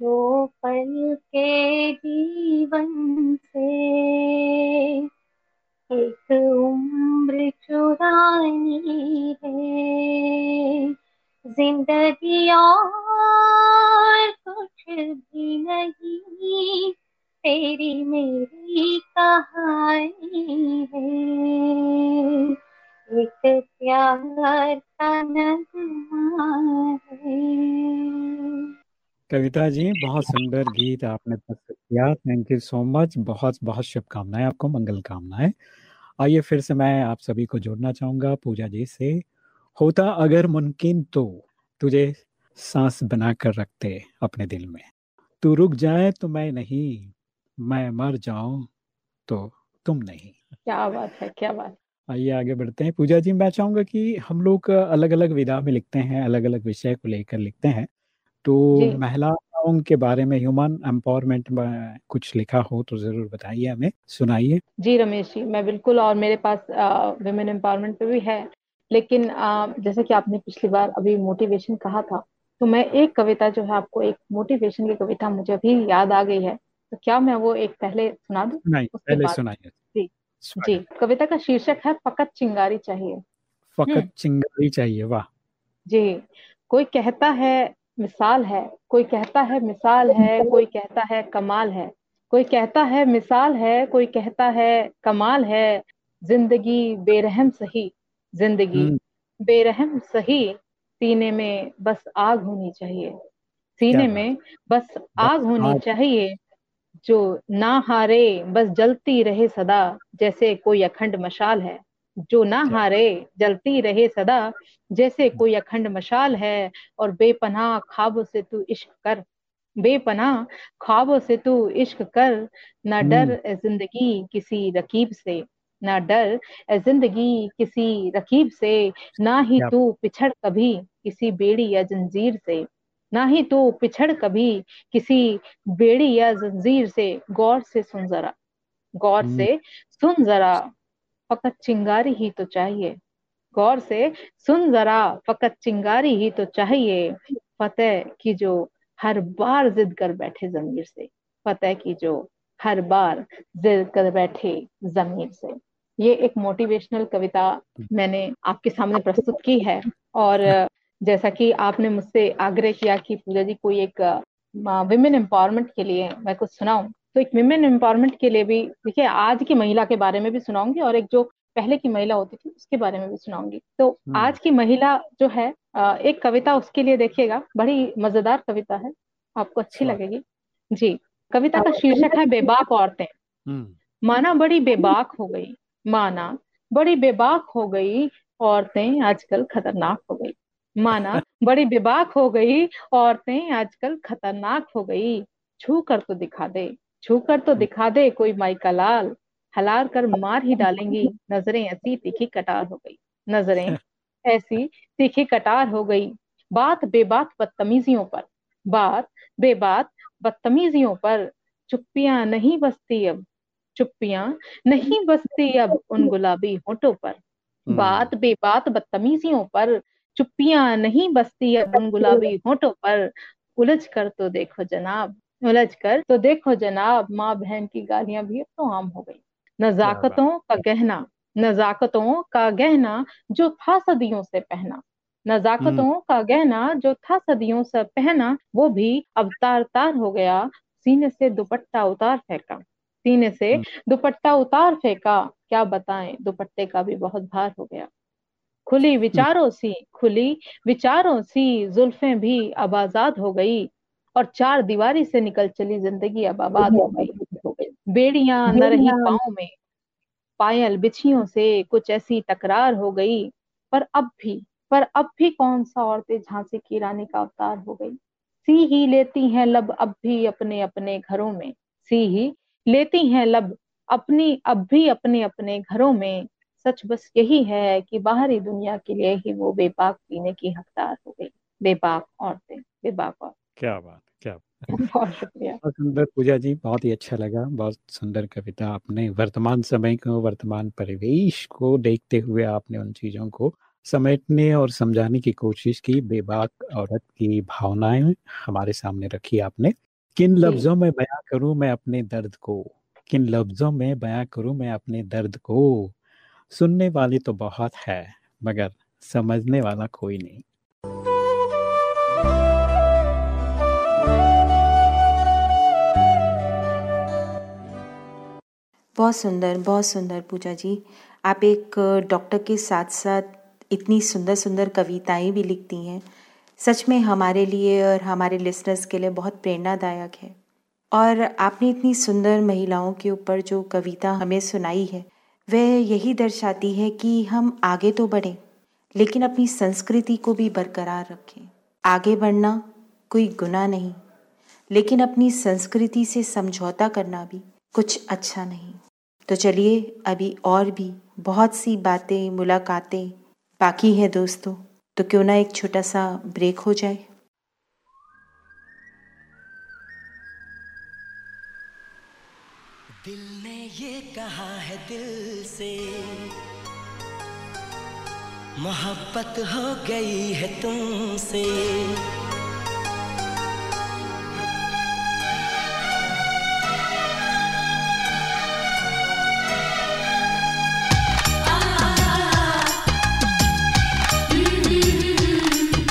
दो पल के जीवन से। एक उम्र चुरानी है। ज़िंदगी और कुछ भी नहीं, तेरी मेरी कहानी है। एक प्यार का नगमा है। कविता जी बहुत सुंदर गीत आपने प्रस्तुत किया। थैंक यू सो मच बहुत बहुत शुभकामनाएँ आपको मंगल कामनाएँ। आइए फिर से मैं आप सभी को जोड़ना चाहूँगा पूजा जी से। होता अगर मुमकिन तो तुझे सांस बना कर रखते अपने दिल में। तू रुक जाए तो मैं नहीं मैं मर जाऊँ तो तुम नहीं। क्या बात है क्या बात आइए आगे बढ़ते हैं। पूजा जी मैं चाहूँगा कि हम लोग अलग अलग विधा में लिखते हैं अलग अलग विषय को लेकर लिखते हैं। तो महिलाओं के बारे में ह्यूमन एम्पावरमेंट में कुछ लिखा हो तो ज़रूर बताइए हमें सुनाइए। जी रमेश जी मैं बिल्कुल और मेरे पास वुमेन एम्पावरमेंट पे भी है लेकिन आ, जैसे कि आपने पिछली बार अभी मोटिवेशन कहा था तो मैं एक कविता जो है आपको एक मोटिवेशन की कविता मुझे अभी याद आ गई है तो क्या मैं वो एक पहले सुना दूँ? नहीं पहले सुनाइए। जी जी कविता का शीर्षक है फकत चिंगारी चाहिए। हम्म। फकत चिंगारी चाहिए वाह। जी कोई कहता है मिसाल है। कोई कहता है मिसाल है कोई कहता है कमाल है। कोई कहता है मिसाल है कोई कहता है कमाल है। ज़िंदगी बेरहम सही ज़िंदगी हम्म। बेरहम सही। सीने में बस आग होनी चाहिए। सीने में बस बस आग होनी चाहिए जो ना हारे बस जलती रहे सदा जैसे कोई अखंड मशाल है। जो ना हारे जलती रहे सदा जैसे कोई अखंड मशाल है और बेपनाह ख्वाबों से तू इश्क कर। बेपनाह ख्वाबों से तू इश्क कर ना डर हम्म ज़िंदगी किसी रकीब से। ना डर ज़िंदगी किसी रकीब से ना ही तू पिछड़ कभी किसी बेड़ी या जंजीर से। ना ही तू पिछड़ कभी किसी बेड़ी या जंजीर से। गौर से सुन जरा गौर हम्म। से सुन जरा। फकत चिंगारी ही तो चाहिए। गौर से सुन जरा, फकत चिंगारी ही तो चाहिए। फतेह की जो हर बार जिद कर बैठे जमीर से। फतेह की जो हर बार जिद कर बैठे जमीर से। ये एक मोटिवेशनल कविता मैंने आपके सामने प्रस्तुत की है। और जैसा कि आपने मुझसे आग्रह किया कि पूजा जी कोई एक विमेन एम्पावरमेंट के लिए मैं कुछ सुनाऊं। तो एक विमेन एम्पावरमेंट के लिए भी देखिए आज की महिला के बारे में भी सुनाऊँगी और एक जो पहले की महिला होती थी उसके बारे में भी सुनाऊँगी। तो हम्म। आज की महिला जो है एक कविता उसके लिए देखिएगा बड़ी मज़ेदार कविता है आपको अच्छी लगेगी। जी कविता का शीर्षक है बेबाक औरतें। हम्म। माना बड़ी बेबाक हो गई माना बड़ी बेबाक हो गई औरतें आजकल खतरनाक हो गई। माना [LAUGHS] बड़ी बेबाक हो गई औरतें आजकल खतरनाक हो गई छू कर तो दिखा दे। छू कर तो दिखा दे कोई माई का लाल। हलार कर मार ही डालेंगी। नज़रें ऐसी तीखी कटार हो गई। नज़रें [LAUGHS] ऐसी तीखी कटार हो गई। बात बेबात बदतमीजियों पर। बात बेबात बदतमीजियों पर। चुप्पियाँ नहीं बसती अब। चुप्पियाँ नहीं बसती अब उन गुलाबी होठों पर। बात हम्म बेबात बदतमीजियों पर। चुप्पियाँ नहीं बसती अब उन गुलाबी होठों पर। उलझ कर तो देखो जनाब। उलझ कर तो देखो जनाब माँ बहन की गालियाँ भी अब तो आम हो गई। नजाकतों का गहना नजाकतों का गहना जो था सदियों से पहना। हम्म। नजाकतों का गहना जो था सदियों से पहना वो भी अब तार तार हो गया सीने से दुपट्टा उतार फेंका। सीने से हम्म। दुपट्टा उतार फेंका क्या बताएँ दुपट्टे का भी बहुत भार हो गया। खुली विचारों सी खुली विचारों सी जुल्फें भी अब आज़ाद हो गई। और चार दीवारी से निकल चली ज़िंदगी अब आबाद हो गई। बेड़ियाँ न रही पाँव में पायल बिछियों से कुछ ऐसी तकरार हो गई। पर अब भी पर अब भी कौन सा औरतें झांसी की रानी का अवतार हो गई? सी ही लेती हैं लब अब भी अपने अपने घरों में। सी ही लेती हैं लब अपनी अब भी अपने अपने घरों में। सच बस यही है कि बाहरी दुनिया के लिए ही वो बेबाक पीने की हकदार हो गई। बेबाक औरतें बेबाक औरतें। क्या बात क्या बात। बहुत शुक्रिया। बहुत सुंदर पूजा जी बहुत ही अच्छा लगा बहुत सुंदर कविता आपने वर्तमान समय को वर्तमान परिवेश को देखते हुए आपने उन चीज़ों को समेटने और समझाने की कोशिश की बेबाक औरत की भावनाएँ हमारे सामने रखी आपने। किन लफ्जों में बयां करूँ मैं अपने दर्द को? किन लफ्जों में बयां करूँ मैं अपने दर्द को? सुनने वाले तो बहुत है मगर समझने वाला कोई नहीं। बहुत सुंदर बहुत सुंदर पूजा जी। आप एक डॉक्टर के साथ साथ इतनी सुंदर सुंदर कविताएँ भी लिखती हैं। सच में हमारे लिए और हमारे लिसनर्स के लिए बहुत प्रेरणादायक है। और आपने इतनी सुंदर महिलाओं के ऊपर जो कविता हमें सुनाई है, वह यही दर्शाती है कि हम आगे तो बढ़ें, लेकिन अपनी संस्कृति को भी बरकरार रखें। आगे बढ़ना कोई गुनाह नहीं, लेकिन अपनी संस्कृति से समझौता करना भी कुछ अच्छा नहीं। तो चलिए अभी और भी बहुत सी बातें, मुलाकातें बाकी है दोस्तों। तो क्यों ना एक छोटा सा ब्रेक हो जाए। दिल ने ये कहा है दिल से, मोहब्बत हो गई है तुमसे।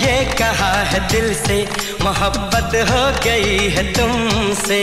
ये कहा है दिल से मोहब्बत हो गई है तुमसे।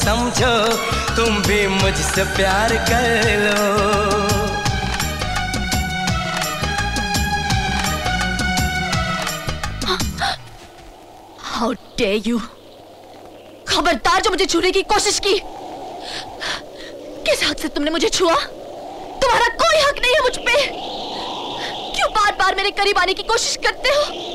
समझो, तुम भी मुझसे प्यार कर लो। हाउ डे यू खबरदार जो मुझे छूने की कोशिश की। किस हक से तुमने मुझे छुआ? तुम्हारा कोई हक नहीं है मुझ पे। क्यों बार बार मेरे करीब आने की कोशिश करते हो?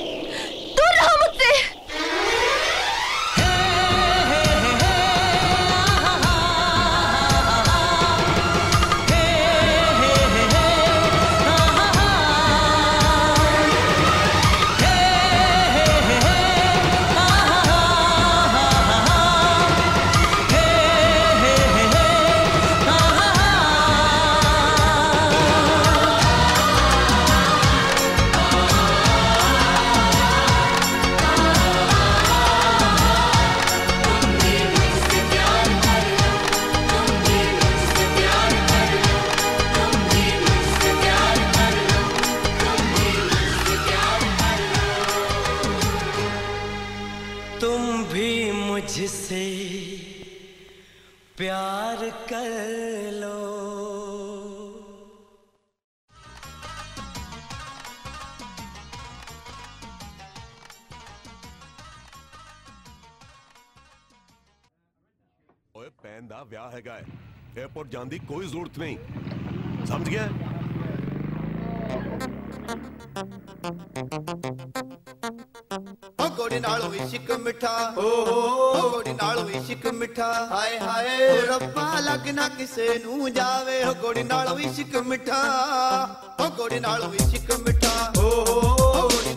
ਵਿਆਹ ਹੈਗਾ ਹੈ 에어ਪੋਰਟ ਜਾਣ ਦੀ ਕੋਈ ਜ਼ਰੂਰਤ ਨਹੀਂ ਸਮਝ ਗਿਆ ਗੋੜੀ ਨਾਲ ਇਸ਼ਕ ਮਿੱਠਾ ਓਹੋ ਗੋੜੀ ਨਾਲ ਇਸ਼ਕ ਮਿੱਠਾ ਹਾਏ ਹਾਏ ਰੱਬਾ ਲੱਗ ਨਾ ਕਿਸੇ ਨੂੰ ਜਾਵੇ ਹੋ ਗੋੜੀ ਨਾਲ ਇਸ਼ਕ ਮਿੱਠਾ ਹੋ ਗੋੜੀ ਨਾਲ ਇਸ਼ਕ ਮਿੱਠਾ ਓਹੋ ਗੋੜੀ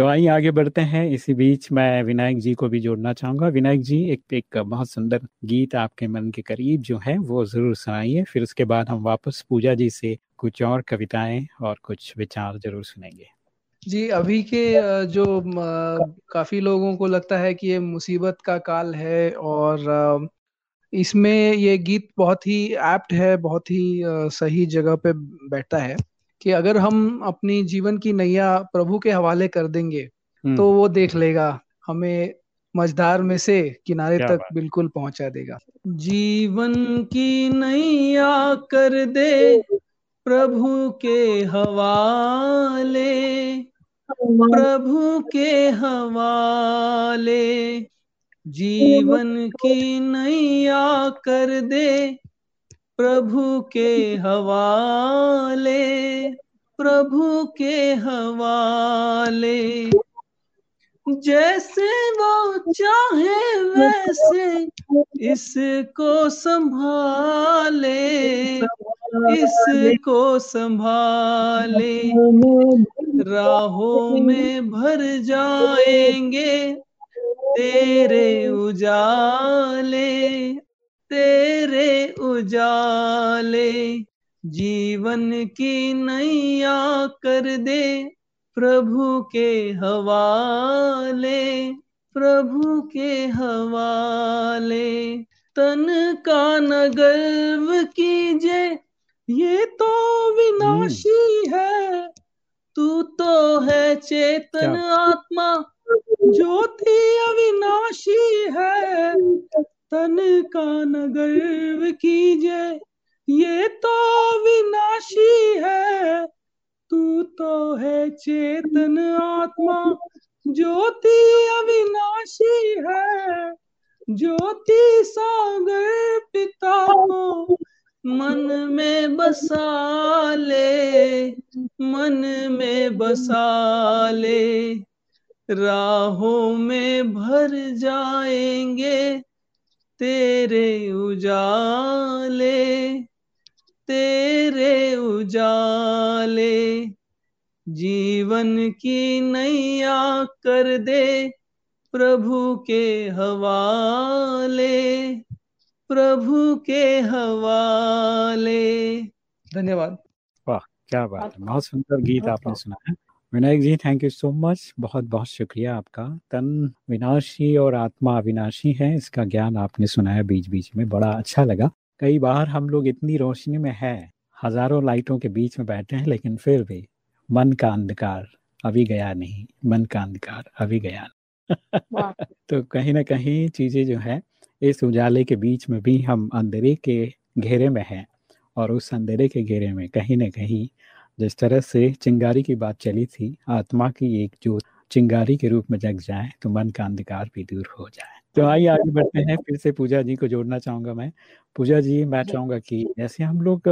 तो आइए आगे बढ़ते हैं। इसी बीच मैं विनायक जी को भी जोड़ना चाहूँगा। विनायक जी, एक एक बहुत सुंदर गीत आपके मन के करीब जो है, वो ज़रूर सुनाइए। फिर उसके बाद हम वापस पूजा जी से कुछ और कविताएँ और कुछ विचार ज़रूर सुनेंगे। जी, अभी के जो काफ़ी लोगों को लगता है कि ये मुसीबत का काल है और इसमें ये गीत बहुत ही एप्ट है, बहुत ही सही जगह पे बैठता है। कि अगर हम अपनी जीवन की नैया प्रभु के हवाले कर देंगे हम्म। तो वो देख लेगा हमें मझधार में से किनारे तक बिल्कुल पहुँचा देगा जीवन की नैया कर दे प्रभु के हवाले प्रभु के हवाले जीवन की नैया कर दे प्रभु के हवाले, प्रभु के हवाले। जैसे वो चाहे वैसे इसको संभाले इसको संभाले। राहों में भर जाएँगे, तेरे उजाले। तेरे उजाले जीवन की नैया कर दे प्रभु के हवाले प्रभु के हवाले। तन का न गर्व कीजे ये तो विनाशी है। तू तो है चेतन? आत्मा ज्योति अविनाशी है। तन का न गर्व कीजे, ये तो विनाशी है। तू तो है चेतन आत्मा, ज्योति अविनाशी है। ज्योति सागर पिता को मन में बसा ले, मन में बसा ले। राहों में भर जाएँगे तेरे उजाले तेरे उजाले। जीवन की नैया कर दे प्रभु के हवाले प्रभु के हवाले। धन्यवाद। वाह क्या बात है। बहुत सुंदर गीत आपने सुनाया Vinayak ji thank you so much बहुत बहुत शुक्रिया आपका। तन विनाशी और आत्मा अविनाशी है इसका ज्ञान आपने सुनाया बीच बीच में बड़ा अच्छा लगा। कई बार हम लोग इतनी रोशनी में हैं हज़ारों लाइटों के बीच में बैठे हैं लेकिन फिर भी मन का अंधकार अभी गया नहीं। मन का अंधकार अभी गया नहीं। [LAUGHS] तो कहीं ना कहीं चीज़ें जो है इस उजाले के बीच में भी हम अंधेरे के घेरे में हैं और उस अंधेरे के घेरे में कहीं ना कहीं जिस तरह से चिंगारी की बात चली थी आत्मा की एक जो चिंगारी के रूप में जग जाए तो मन का अंधकार भी दूर हो जाए। तो आइए आगे बढ़ते हैं फिर से पूजा जी को जोड़ना चाहूँगा मैं। पूजा जी मैं। चाहूँगा कि जैसे हम लोग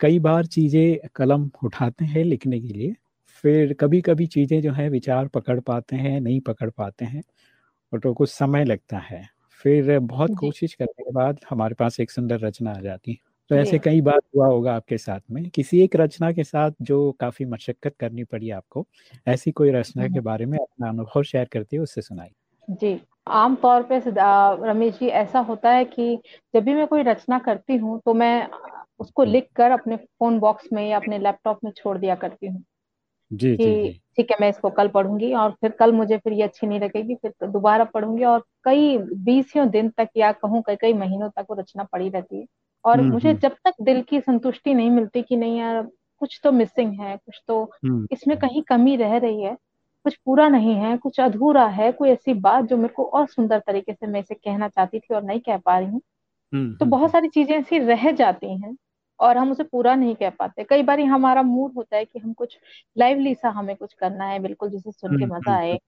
कई बार चीज़ें कलम उठाते हैं लिखने के लिए फिर कभी कभी चीज़ें जो है विचार पकड़ पाते हैं नहीं पकड़ पाते हैं और तो कुछ समय लगता है। फिर बहुत कोशिश करने के बाद हमारे पास एक सुंदर रचना आ जाती है। तो ऐसे कई बार हुआ होगा आपके साथ में किसी एक रचना के साथ जो काफ़ी मशक्कत करनी पड़ी आपको ऐसी कोई रचना के बारे में अपना अनुभव शेयर करते हो उससे सुनाई जी आम तौर पे रमेश जी ऐसा होता है कि जब भी मैं कोई रचना करती हूँ तो मैं उसको लिख कर अपने फ़ोन बॉक्स में या अपने लैपटॉप में छोड़ दिया करती हूँ जी कि ठीक है मैं इसको कल पढ़ूँगी और फिर कल मुझे फिर ये अच्छी नहीं लगेगी फिर दोबारा पढ़ूँगी और कई बीसियों दिन तक या कहूँ कई कई महीनों तक वो रचना पड़ी रहती है। और हम्म मुझे हम्म। जब तक दिल की संतुष्टि नहीं मिलती कि नहीं यार कुछ तो मिसिंग है कुछ तो हम्म। इसमें कहीं कमी रह रही है कुछ पूरा नहीं है कुछ अधूरा है कोई ऐसी बात जो मेरे को और सुंदर तरीके से मैं इसे कहना चाहती थी और नहीं कह पा रही हूँ। तो बहुत सारी चीज़ें ऐसी रह जाती हैं और हम उसे पूरा नहीं कह पाते। कई बार हमारा मूड होता है कि हम कुछ लाइवली सा हमें कुछ करना है बिल्कुल जिसे सुन के मज़ा आए।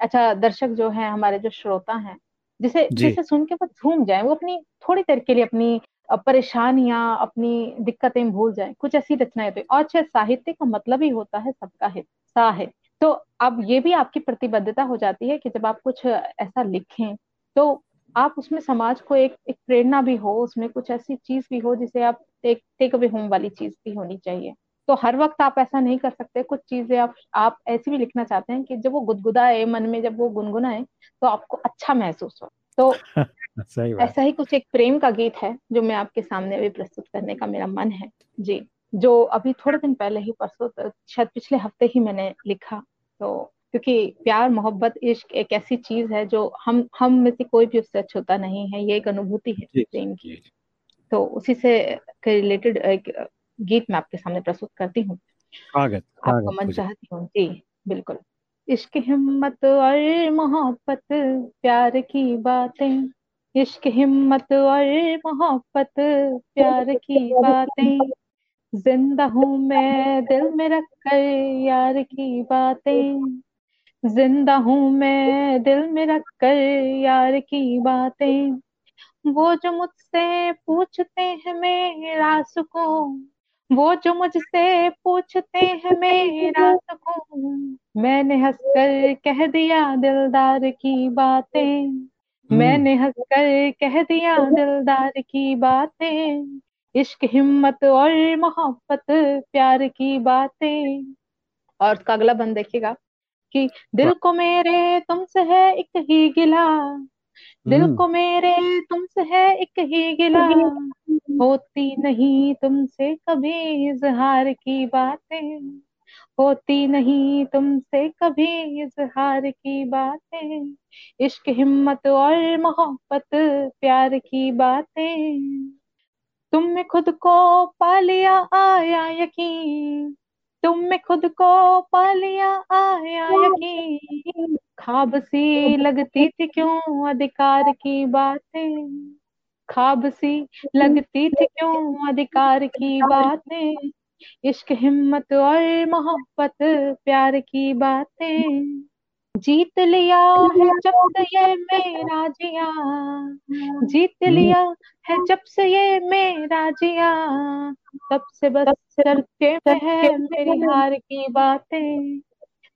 अच्छा दर्शक जो है हमारे जो श्रोता हैं जिसे जिसे सुन के वो झूम जाए वो अपनी थोड़ी देर के लिए अपनी परेशानियाँ, अपनी दिक्कतें भूल जाए, कुछ ऐसी रचनाएँ होती और अच्छा साहित्य का मतलब ही होता है सबका हित साहित्य तो अब ये भी आपकी प्रतिबद्धता हो जाती है कि जब आप कुछ ऐसा लिखें तो आप उसमें समाज को एक एक प्रेरणा भी हो, उसमें कुछ ऐसी चीज़ भी हो जिसे आप टेक टेक अवे होम वाली चीज़ भी होनी चाहिए। तो हर वक्त आप ऐसा नहीं कर सकते, कुछ चीज़ें आप आप ऐसी भी लिखना चाहते हैं कि जब वो गुदगुदाए मन में, जब वो गुनगुनाए तो आपको अच्छा महसूस हो। तो [LAUGHS] सही बात। ऐसा ही कुछ एक प्रेम का गीत है जो मैं आपके सामने अभी प्रस्तुत करने का मेरा मन है। जी जो अभी थोड़े दिन पहले ही परसों शायद पिछले हफ़्ते ही मैंने लिखा तो क्योंकि प्यार मोहब्बत इश्क एक ऐसी चीज़ है जो हम हम में से कोई भी उससे अछूता नहीं है ये एक अनुभूति है प्रेम की। तो उसी से रिलेटेड एक गीत मैं आपके सामने प्रस्तुत करती हूँ। आपका मन चाहती हूँ जी बिल्कुल। इश्क हिम्मत और मोहब्बत प्यार की बातें इश्क, हिम्मत और मोहब्बत, प्यार की बातें। ज़िंदा हूँ मैं दिल में रख कर यार की बातें। ज़िंदा हूँ मैं दिल में रख कर यार की बातें। वो जो मुझसे पूछते हैं मेरा सुकून। वो जो मुझसे पूछते हैं मेरा सुकून। मैंने हंसकर कह दिया दिलदार की बातें। मैंने हंसकर कह दिया दिलदार की बातें इश्क हिम्मत और मोहब्बत प्यार की बातें। और उसका अगला बंद देखिएगा कि दिल को मेरे तुमसे है एक ही गिला दिल हम्म। को मेरे तुमसे है एक ही गिला। होती नहीं तुमसे कभी इजहार की बातें। होती नहीं तुमसे कभी इजहार की बातें। इश्क, हिम्मत और मोहब्बत, प्यार की बातें। तुम में खुद को पा लिया, आया यकीन। तुम में खुद को पा लिया, आया यकीन। ख्वाब सी लगती थी क्यों अधिकार की बातें? ख्वाब सी लगती थी क्यों अधिकार की बातें? इश्क हिम्मत और मोहब्बत प्यार की बातें। जीत लिया है जब से ये मेरा जिया। जीत लिया है जब से ये मेरा जिया। तब से बस चर्चे में है मेरी हार की बातें।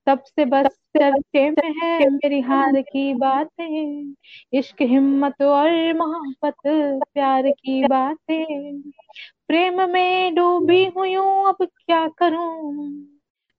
तब से बस चर्चे में है मेरी हार की बातें। इश्क हिम्मत और मोहब्बत प्यार की बातें। प्रेम में डूबी हुई अब क्या करूँ?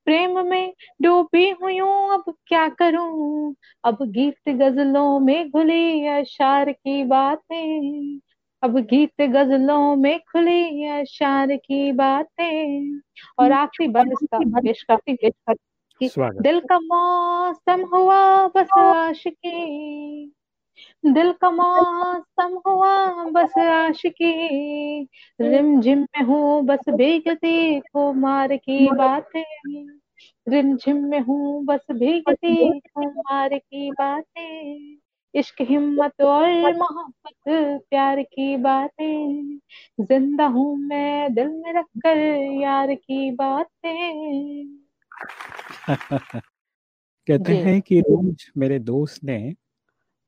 प्रेम में डूबी हुई अब क्या करूँ? अब गीत गजलों में घुली अशार की बातें। अब गीत गजलों में खुली अशार की बातें। और आखिरी बंद इसका पेश करती हूँ। कि दिल का मौसम हुआ बस आशिकी। दिल का मौसम हुआ बस आशिकी। रिम झिम में हूँ बस भीगती कुमार की बातें। रिम झिम में हूँ बस भीगती कुमार की बातें। इश्क हिम्मत और मोहब्बत प्यार की बातें। ज़िंदा हूँ मैं दिल में रख कर यार की बातें। [LAUGHS] कहते हैं कि रोज मेरे दोस्त ने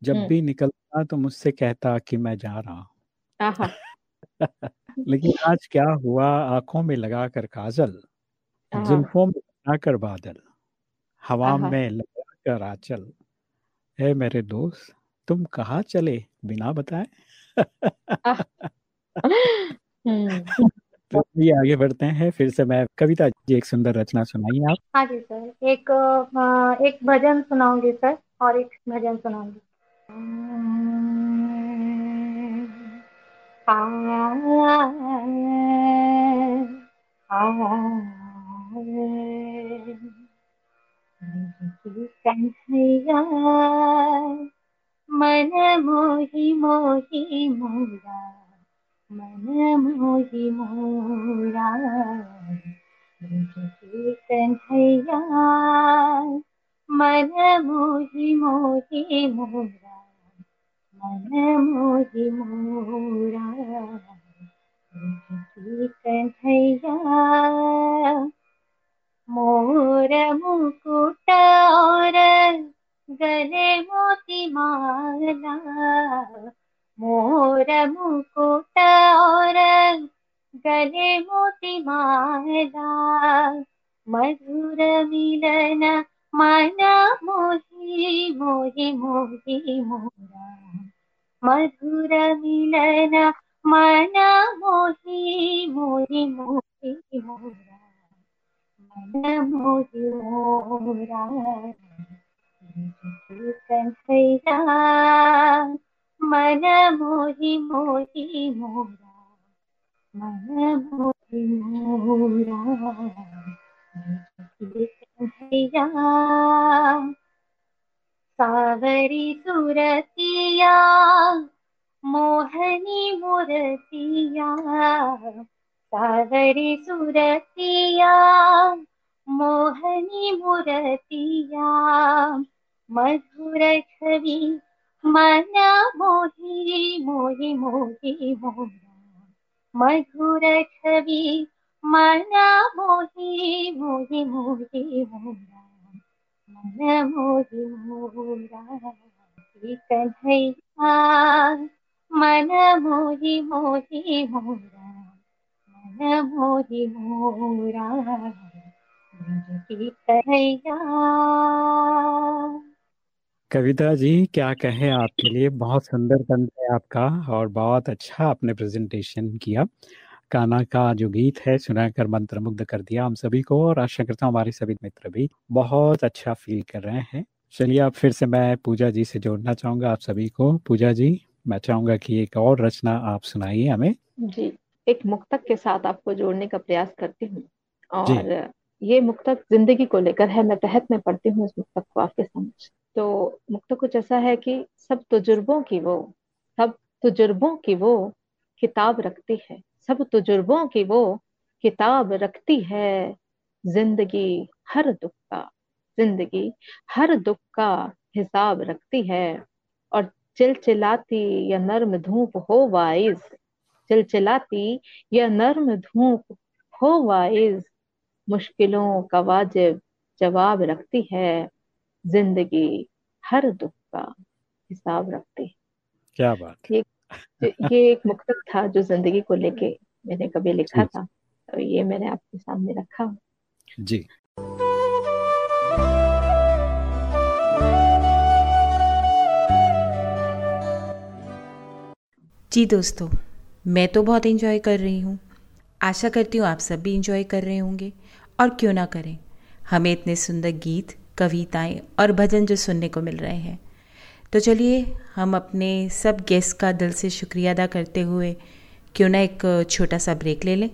जब हम्म। भी निकलता तो मुझसे कहता कि मैं जा रहा आहा। हूँ [LAUGHS] लेकिन आज क्या हुआ? आँखों में लगाकर काजल आहा जुल्फों में बनाकर बादल हवा में लगाकर आंचल। है मेरे दोस्त तुम कहाँ चले बिना बताए? [LAUGHS] हम्म। तो ये आगे बढ़ते हैं। फिर से मैं कविता जी एक सुंदर रचना सुनाइए आप। हाँ जी सर। एक एक भजन सुनाऊँगी सर और एक भजन सुनाऊँगी। कन्हैया मन मोहि मोहि मोरा मन मोहि मोरा कन्हैया मन मोहि मोहि मोरा। मन मोहि मोरा कन्हैया सावरी सुरतिया मोहनी मूर्तिया सावरी सुरतिया मोहनी मूर्तिया मधुर छवि मन मोहि मोहि मोहि मोरा मधुर छवि मन मोहि मोहि मोहि मोरा मन मोहि मोरा कन्हैया मन मोहि मोहि मोरा मन मोहि मोरा कविता जी, क्या कहें आपके लिए? बहुत सुंदर कंठ है आपका और बहुत अच्छा आपने प्रेजेंटेशन किया। काना का जो गीत है सुनाकर मंत्रमुग्ध कर दिया हम सभी को और आशा करता हूँ हमारे सभी मित्र भी बहुत अच्छा फील कर रहे हैं। चलिए अब फिर से मैं पूजा जी से जोड़ना चाहूँगा आप सभी को। पूजा जी मैं चाहूँगा कि एक और रचना आप सुनाइए हमें। जी एक मुक्तक के साथ आपको जोड़ने का प्रयास करती हूँ और ये मुक्तक ज़िंदगी को लेकर है मैं तहत में पढ़ती हूँ इस मुक्तक को आपके समक्ष। तो मुक्तक कुछ ऐसा है कि सब तजुर्बों की वो सब तजुर्बों की वो किताब रखती है। सब तजुर्बों की वो किताब रखती है ज़िंदगी हर दुख का ज़िंदगी हर दुख का हिसाब रखती है। और चिलचिलाती या नर्म धूप हो वाइज चिलचिलाती या नर्म धूप हो वाइज मुश्किलों का वाजिब जवाब रखती है। ज़िंदगी हर दुख का हिसाब रखती है। क्या बात ये ये एक मुक्तक था जो ज़िंदगी को लेके मैंने कभी लिखा था तो ये मैंने आपके सामने रखा। जी। जी दोस्तों मैं तो बहुत इंजॉय कर रही हूँ। आशा करती हूँ आप सब भी इंजॉय कर रहे होंगे। और क्यों ना करें हमें इतने सुंदर गीत कविताएँ और भजन जो सुनने को मिल रहे हैं तो चलिए, हम अपने सब गेस्ट का दिल से शुक्रिया अदा करते हुए क्यों ना एक छोटा सा ब्रेक ले लें।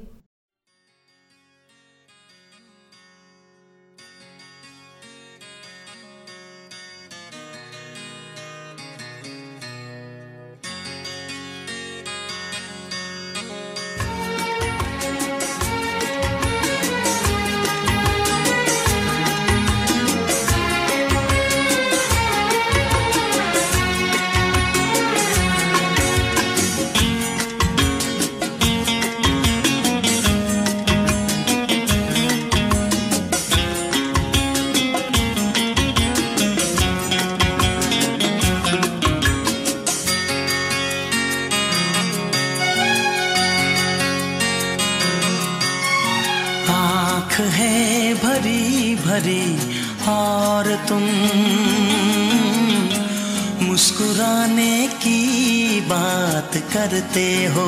करते हो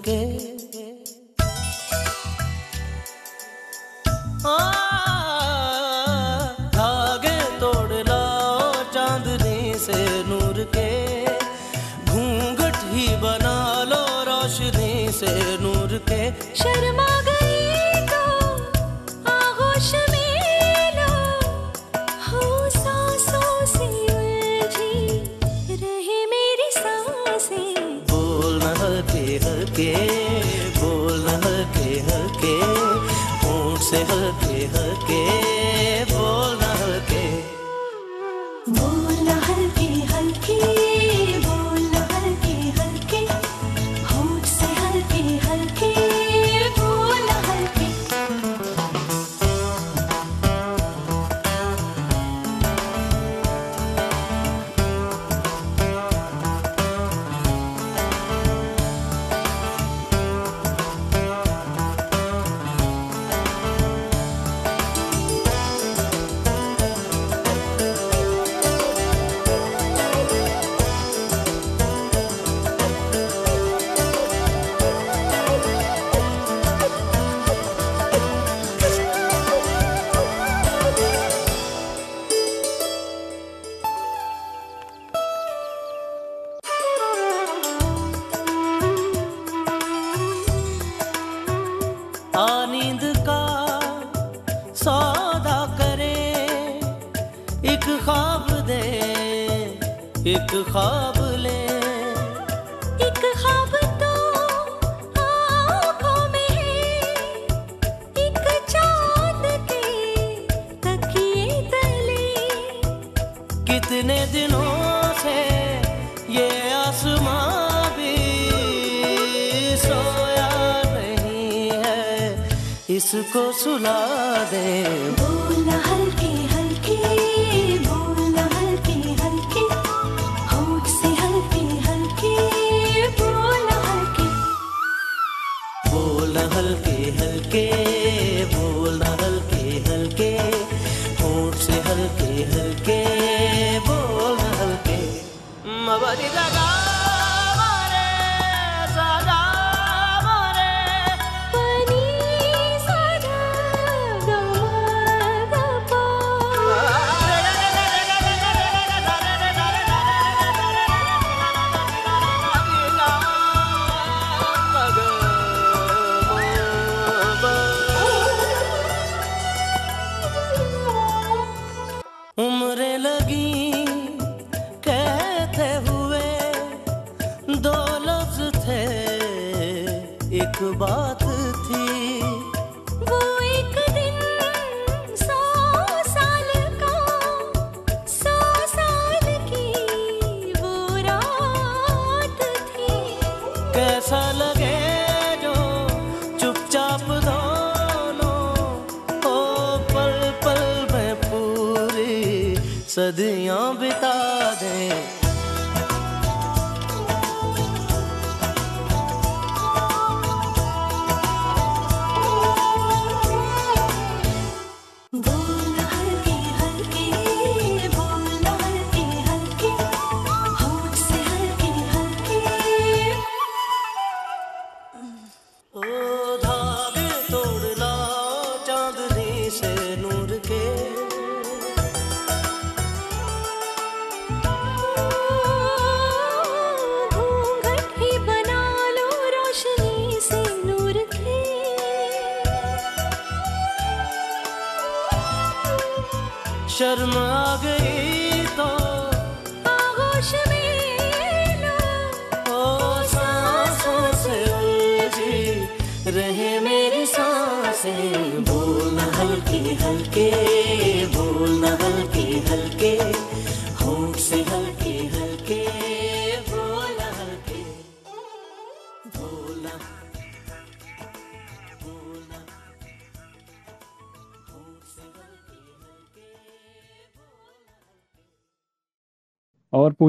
Okay. सुला दे उम्र लगी कहते हुए दो लफ्ज थे एक बात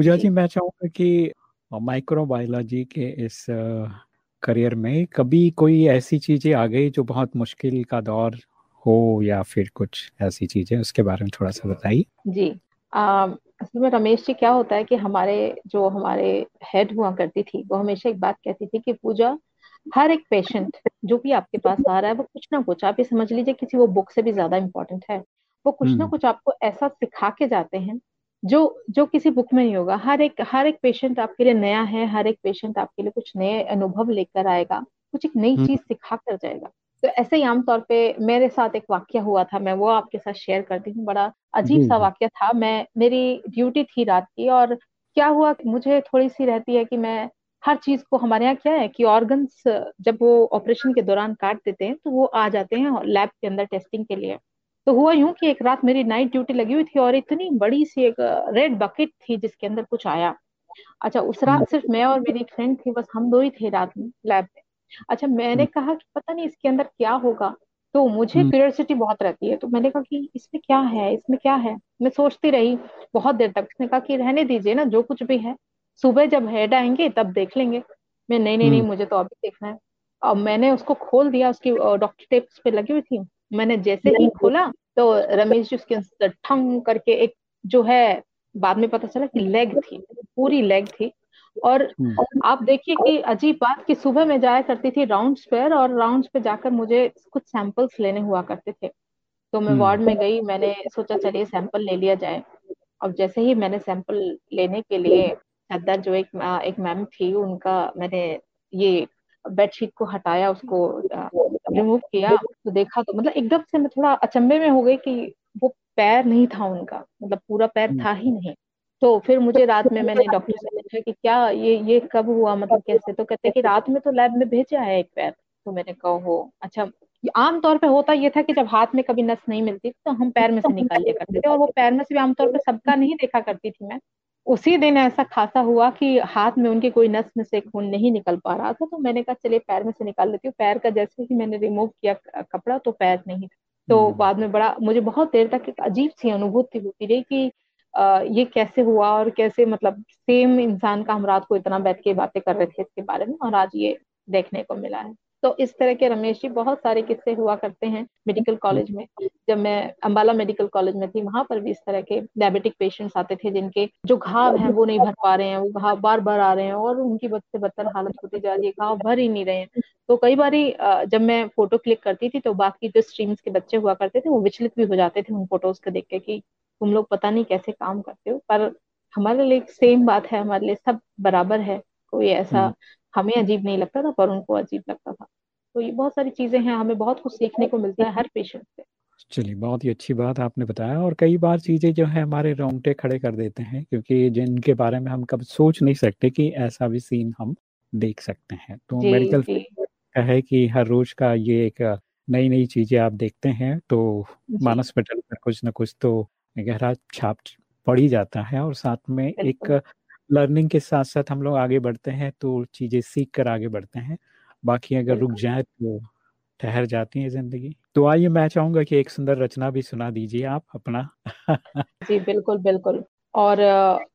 पूजा जी मैं चाहूँगा कि माइक्रोबायोलॉजी के इस करियर में कभी कोई ऐसी चीज़ें आ गई जो बहुत मुश्किल का दौर हो या फिर कुछ ऐसी चीज़ें उसके बारे में थोड़ा सा बताइए। जी असल में रमेश जी क्या होता है कि हमारे जो हमारे हेड हुआ करती थी वो हमेशा एक बात कहती थी कि पूजा हर एक पेशेंट जो भी आपके पास आ रहा है वो कुछ ना कुछ आप ये समझ लीजिए किसी वो बुक से भी ज़्यादा इम्पोर्टेंट है वो कुछ ना हम्म। कुछ आपको ऐसा सिखा के जाते हैं जो जो किसी बुक में नहीं होगा हर एक हर एक पेशेंट आपके लिए नया है हर एक पेशेंट आपके लिए कुछ नए अनुभव लेकर आएगा कुछ एक नई हम्म। चीज़ सिखा कर जाएगा। तो ऐसे ही आमतौर पे मेरे साथ एक वाक्य हुआ था मैं वो आपके साथ शेयर करती हूँ बड़ा अजीब सा वाक्य था। मैं मेरी ड्यूटी थी रात की और क्या हुआ कि मुझे थोड़ी सी रहती है कि मैं हर चीज़ को हमारे यहाँ क्या है कि ऑर्गन्स जब वो ऑपरेशन के दौरान काट देते हैं तो वो आ जाते हैं लैब के अंदर टेस्टिंग के लिए। तो हुआ यूँ कि एक रात मेरी नाइट ड्यूटी लगी हुई थी और इतनी बड़ी सी एक रेड बकेट थी जिसके अंदर कुछ आया। अच्छा उस हम्म। रात सिर्फ़ मैं और मेरी फ्रेंड थी बस हम दो ही थे रात में लैब में। अच्छा मैंने हम्म। कहा कि पता नहीं इसके अंदर क्या होगा। तो मुझे हम्म। क्यूरियोसिटी बहुत रहती है तो मैंने कहा कि इसमें क्या है इसमें क्या है? मैं सोचती रही बहुत देर तक। उसने कहा कि रहने दीजिए ना जो कुछ भी है सुबह जब हेड आएँगे तब देख लेंगे। मैं नहीं नहीं नहीं हम्म। मुझे तो अभी देखना है। अब मैंने उसको खोल दिया उसकी डॉक्टर टेप उस पे लगी हुई थी। मैंने जैसे ही खोला तो रमेश जी उसके अंदर ठंग करके एक जो है बाद में पता चला कि लेग थी पूरी लेग थी। और हम्म। आप देखिए कि अजीब बात कि सुबह मैं जाया करती थी राउंड्स पर और राउंड्स पे जाकर मुझे कुछ सैंपल्स लेने हुआ करते थे। तो मैं वार्ड हम्म में गई मैंने सोचा चलिए सैंपल ले लिया जाए। और जैसे ही मैंने सैंपल लेने के लिए सदर जो एक एक मैम थी उनका मैंने ये बेडशीट को हटाया उसको रिमूव किया तो देखा तो मतलब एकदम से मैं थोड़ा अचंभे में हो गई कि वो पैर नहीं था उनका मतलब पूरा पैर हम्म। था ही नहीं। तो फिर मुझे रात में मैंने [LAUGHS] डॉक्टर से पूछा कि क्या ये ये कब हुआ मतलब कैसे? तो कहते कि रात में तो लैब में भेजा है एक पैर। तो मैंने कहा हो अच्छा आमतौर पे होता ये था कि जब हाथ में कभी नस नहीं मिलती तो हम पैर में से निकाल लिया करते थे और वो पैर में से भी आमतौर पे सबका नहीं देखा करती थी मैं। उसी दिन ऐसा खासा हुआ कि हाथ में उनके कोई नस में से खून नहीं निकल पा रहा था तो मैंने कहा चलिए पैर में से निकाल लेती हूँ। पैर का जैसे ही मैंने रिमूव किया कपड़ा तो पैर नहीं तो हम्म। बाद में बड़ा मुझे बहुत देर तक एक अजीब सी अनुभूति होती रही कि आ, ये कैसे हुआ और कैसे मतलब सेम इंसान का हम रात को इतना बैठ के बातें कर रहे थे इसके बारे में और आज ये देखने को मिला है। तो इस तरह के रमेश जी बहुत सारे किस्से हुआ करते हैं मेडिकल कॉलेज में। जब मैं अम्बाला मेडिकल कॉलेज में थी, वहाँ पर भी इस तरह के डायबिटिक पेशेंट्स आते थे जिनके जो घाव हैं वो नहीं भर पा रहे हैं, वो घाव बार बार आ रहे हैं और उनकी बद से बदतर हालत होती जा रही है, घाव भर ही नहीं रहे हैं। तो कई बारी जब मैं फ़ोटो क्लिक करती थी तो बाकी जो स्ट्रीम्स के बच्चे हुआ करते थे, वो विचलित भी हो जाते थे उन फ़ोटोज़ को देख के कि तुम लोग पता नहीं कैसे काम करते हो, पर हमारे लिए सेम बात है, हमारे लिए सब बराबर है, कोई ऐसा हमें अजीब नहीं लगता था पर उनको अजीब लगता था। तो ये बहुत सारी चीज़ें हैं हमें बहुत कुछ सीखने को मिलता है हर पेशेंट से। चलिए बहुत ही अच्छी बात आपने बताया और कई बार चीज़ें जो है हमारे रोंगटे खड़े कर देते हैं क्योंकि जिनके बारे में हम कब सोच नहीं सकते कि ऐसा भी सीन हम देख सकते हैं। तो जी मेडिकल जी। का है कि हर रोज का ये एक नई नई चीज़ें आप देखते हैं तो मानस पटल पर कुछ ना कुछ तो गहरा छाप पड़ ही जाता है और साथ में एक लर्निंग के साथ साथ हम लोग आगे बढ़ते हैं तो चीज़ें सीख कर आगे बढ़ते हैं। बाकी अगर रुक जाए तो ठहर जाती है ज़िंदगी। तो आइए मैं चाहूँगा कि एक सुंदर रचना भी सुना दीजिए आप अपना। जी बिल्कुल बिल्कुल। और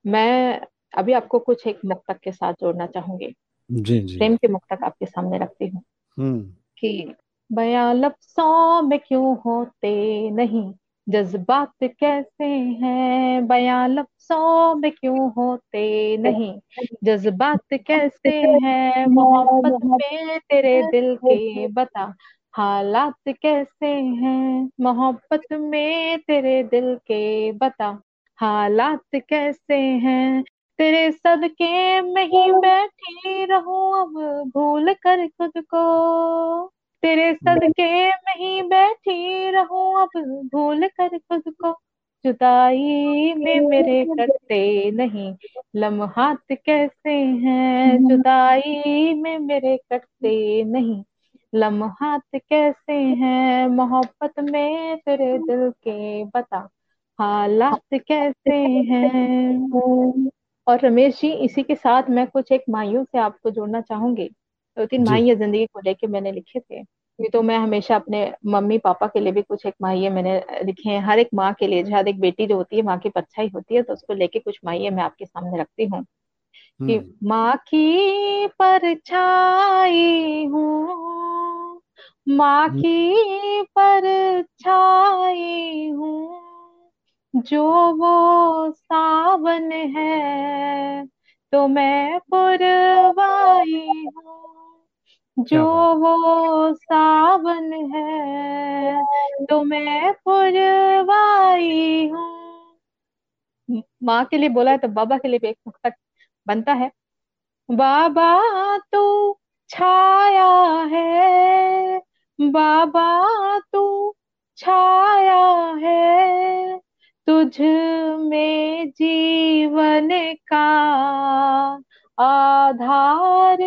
मैं अभी आपको कुछ एक मुक्तक के साथ जोड़ना चाहूँगी। जी जी। प्रेम के मुक्तक आपके सामने रखती हूँ। हम्म कि बयां लफ्जों में क्यों होते नहीं? जज्बात कैसे हैं? बयां लफ्जों में क्यों होते नहीं? जज्बात कैसे हैं? मोहब्बत में तेरे दिल के बता। हालात कैसे हैं? मोहब्बत में तेरे दिल के बता। हालात कैसे हैं? तेरे सदके में ही बैठी रहूँ अब, भूल कर खुद को। तेरे सदके में ही बैठी रहूँ, अब भूल कर खुद को जुदाई में मेरे कटते नहीं। लम्हात कैसे हैं, जुदाई में मेरे कटते नहीं। लम्हात कैसे हैं, मोहब्बत में तेरे दिल के बता। हालात कैसे हैं। और रमेश जी, इसी के साथ मैं कुछ एक माइयों से आपको जोड़ना चाहूँगी। दो तीन माइया ज़िंदगी को लेके मैंने लिखे थे। ये तो मैं हमेशा अपने मम्मी पापा के लिए भी कुछ एक माइये मैंने लिखे हैं। हर एक माँ के लिए हर एक बेटी जो होती है माँ की परछाई होती है तो उसको लेके कुछ माइये मैं आपके सामने रखती हूँ कि हम्म। माँ की परछाई हूँ माँ हम्म, की परछाई हूँ जो वो सावन है तो मैं पुरवाई हूँ। जो वो सावन है तो मैं पुरवाई हूँ। माँ के लिए बोला है तो बाबा के लिए भी एक नुक्ता बनता है। बाबा तू छाया है बाबा तू छाया है तुझ में जीवन का आधार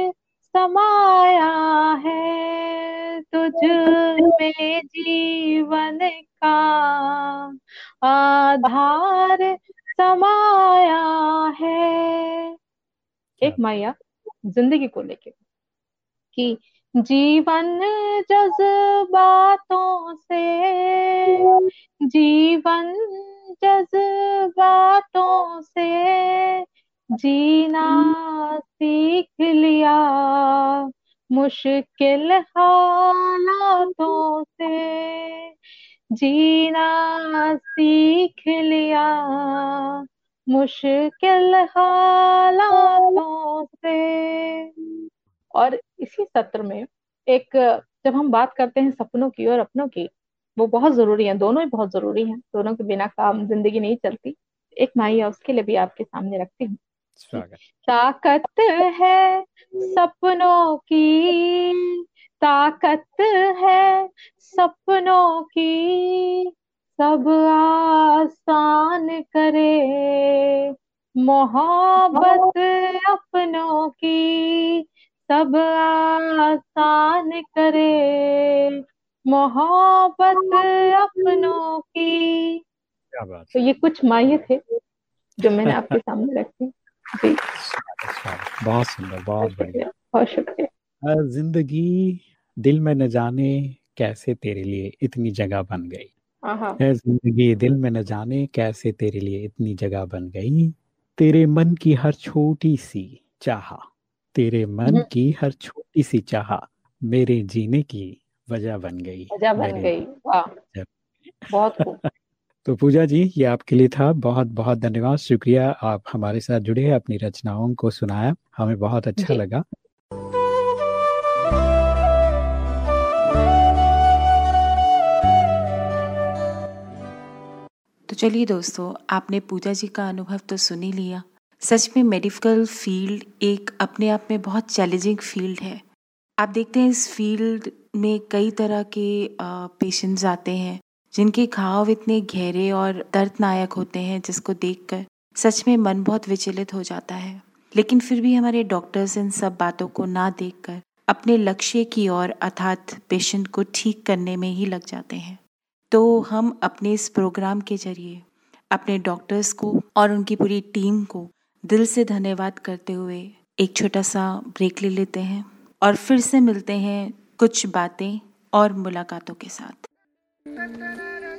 समाया है तुझ [LAUGHS] में जीवन का आधार समाया है। एक माया ज़िंदगी को लेके कि जीवन जज्बातों से जीवन जज्बातों से जीना सीख लिया, मुश्किल हालातों से। जीना सीख लिया, मुश्किल हालातों से। और इसी सत्र में एक, जब हम बात करते हैं सपनों की और अपनों की, वो बहुत ज़रूरी है, दोनों ही बहुत ज़रूरी हैं, दोनों के बिना काम, ज़िंदगी नहीं चलती। एक माई है, उसके लिए भी आपके सामने रखती हूँ। स्वागत। ताकत है सपनों की ताकत है सपनों की सब आसान करे। मोहब्बत अपनों की सब आसान करे। मोहब्बत अपनों की। तो ये कुछ माये थे जो मैंने आपके सामने रखे। जी बहुत सुंदर बहुत बढ़िया बहुत शुक्रिया। ज़िंदगी दिल में न जाने कैसे तेरे लिए इतनी जगह बन गई। ज़िंदगी दिल में न जाने कैसे तेरे लिए इतनी जगह बन गई। तेरे मन की हर छोटी सी चाह तेरे मन हम्म, की हर छोटी सी चाह मेरे जीने की वजह बन गई। वजह बन गई। वाह। बहुत तो पूजा जी ये आपके लिए था। बहुत बहुत धन्यवाद। शुक्रिया आप हमारे साथ जुड़े अपनी रचनाओं को सुनाया। हमें बहुत अच्छा लगा। तो चलिए दोस्तों आपने पूजा जी का अनुभव तो सुन ही लिया। सच में मेडिकल फ़ील्ड एक अपने आप में बहुत चैलेंजिंग फ़ील्ड है। आप देखते हैं इस फ़ील्ड में कई तरह के पेशेंट्स आते हैं। जिनके घाव इतने गहरे और दर्दनायक होते हैं, जिसको देखकर सच में मन बहुत विचलित हो जाता है। लेकिन फिर भी हमारे डॉक्टर्स इन सब बातों को ना देखकर अपने लक्ष्य की ओर अर्थात पेशेंट को ठीक करने में ही लग जाते हैं। तो हम अपने इस प्रोग्राम के ज़रिए अपने डॉक्टर्स को और उनकी पूरी टीम को दिल से धन्यवाद करते हुए एक छोटा सा ब्रेक ले लेते हैं और फिर से मिलते हैं कुछ बातें और मुलाकातों के साथ। Thank you.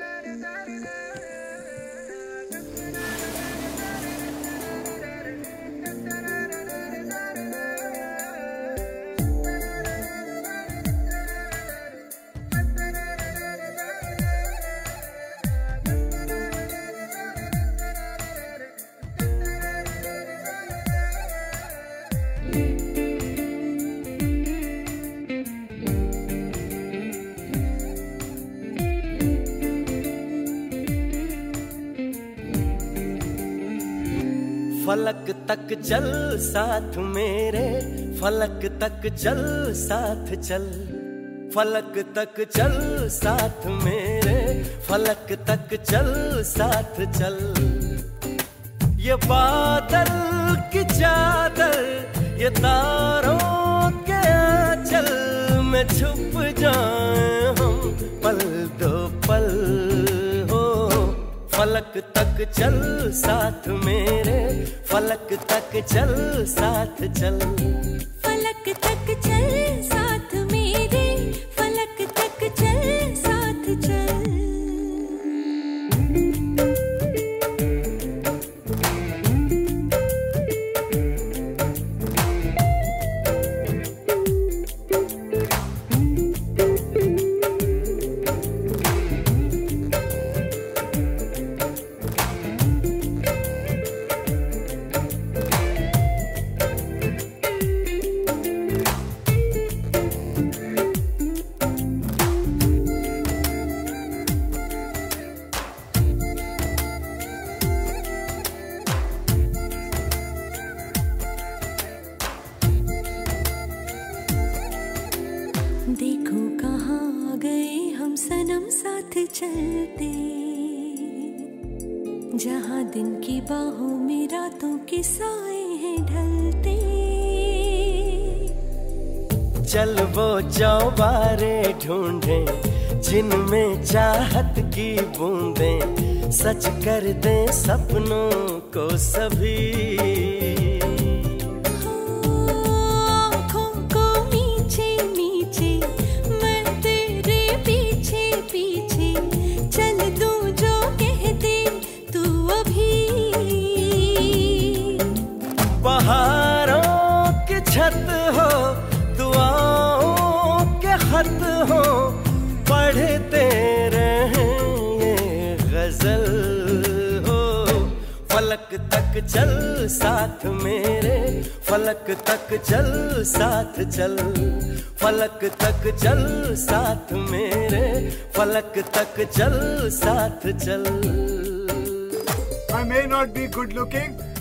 फलक तक चल साथ मेरे, फलक तक चल साथ चल। फलक तक चल साथ मेरे, फलक तक चल साथ चल। ये बादल की चादर, ये तारों के चल में छुप जाए। फलक तक चल साथ मेरे फलक तक चल साथ चल। फलक तक चल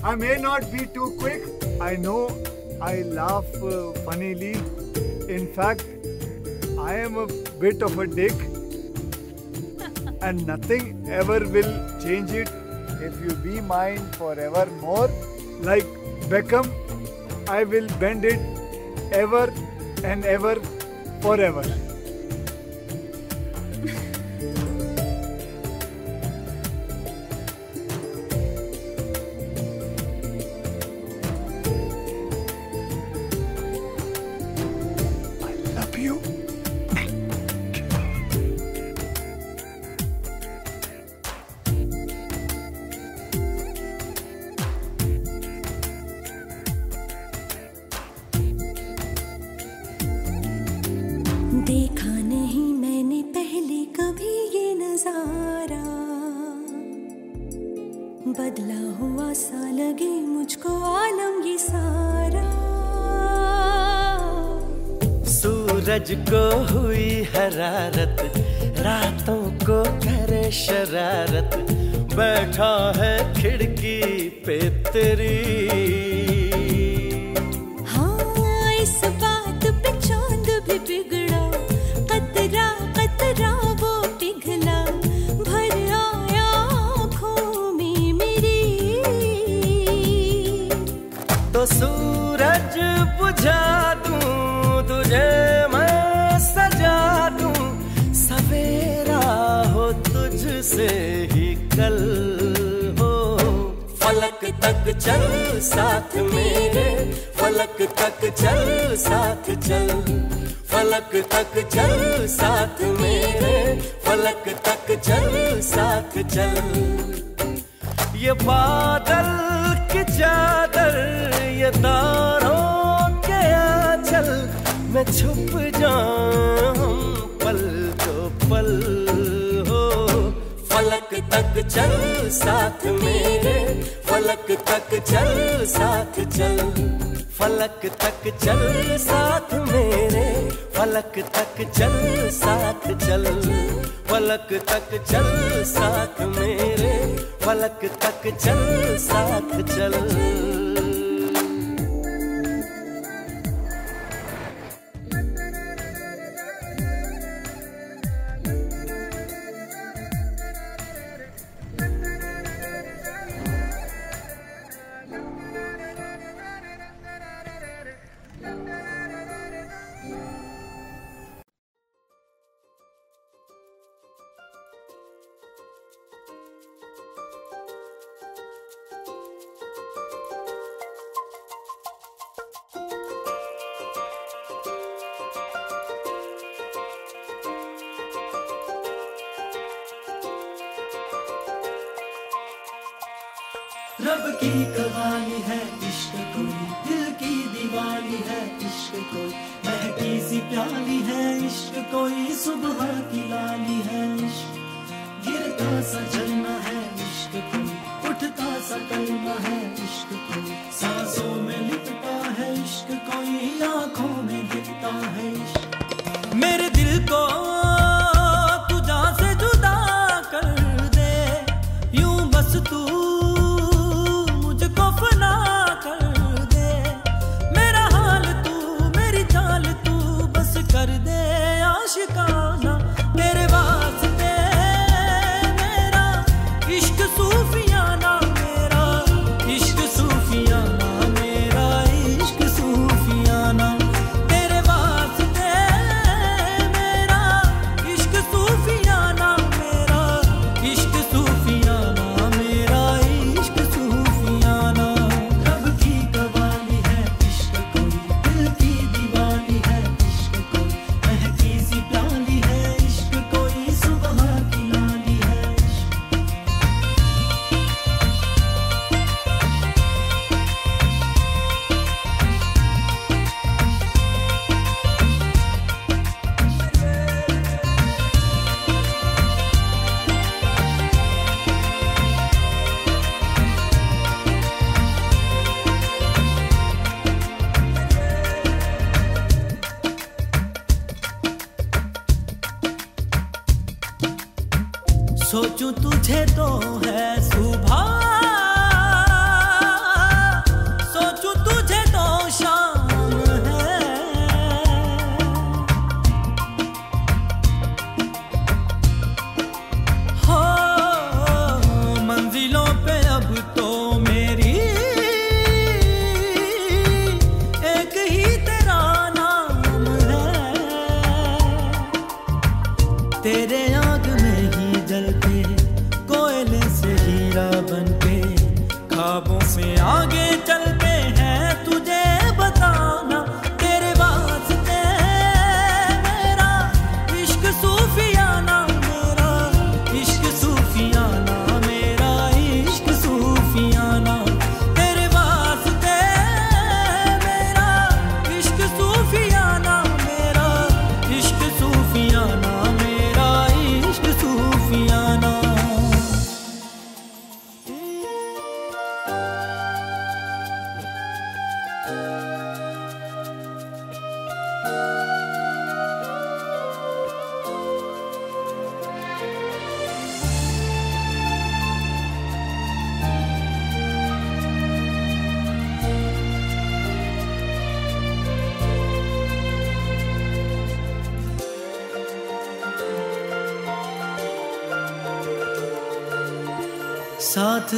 I may not be too quick. I know I laugh uh, funnily. In fact, I am a bit of a dick. [LAUGHS] and nothing ever will change it if you be mine forevermore. Like Beckham, I will bend it ever and ever forever. तेरी मेरे दिल को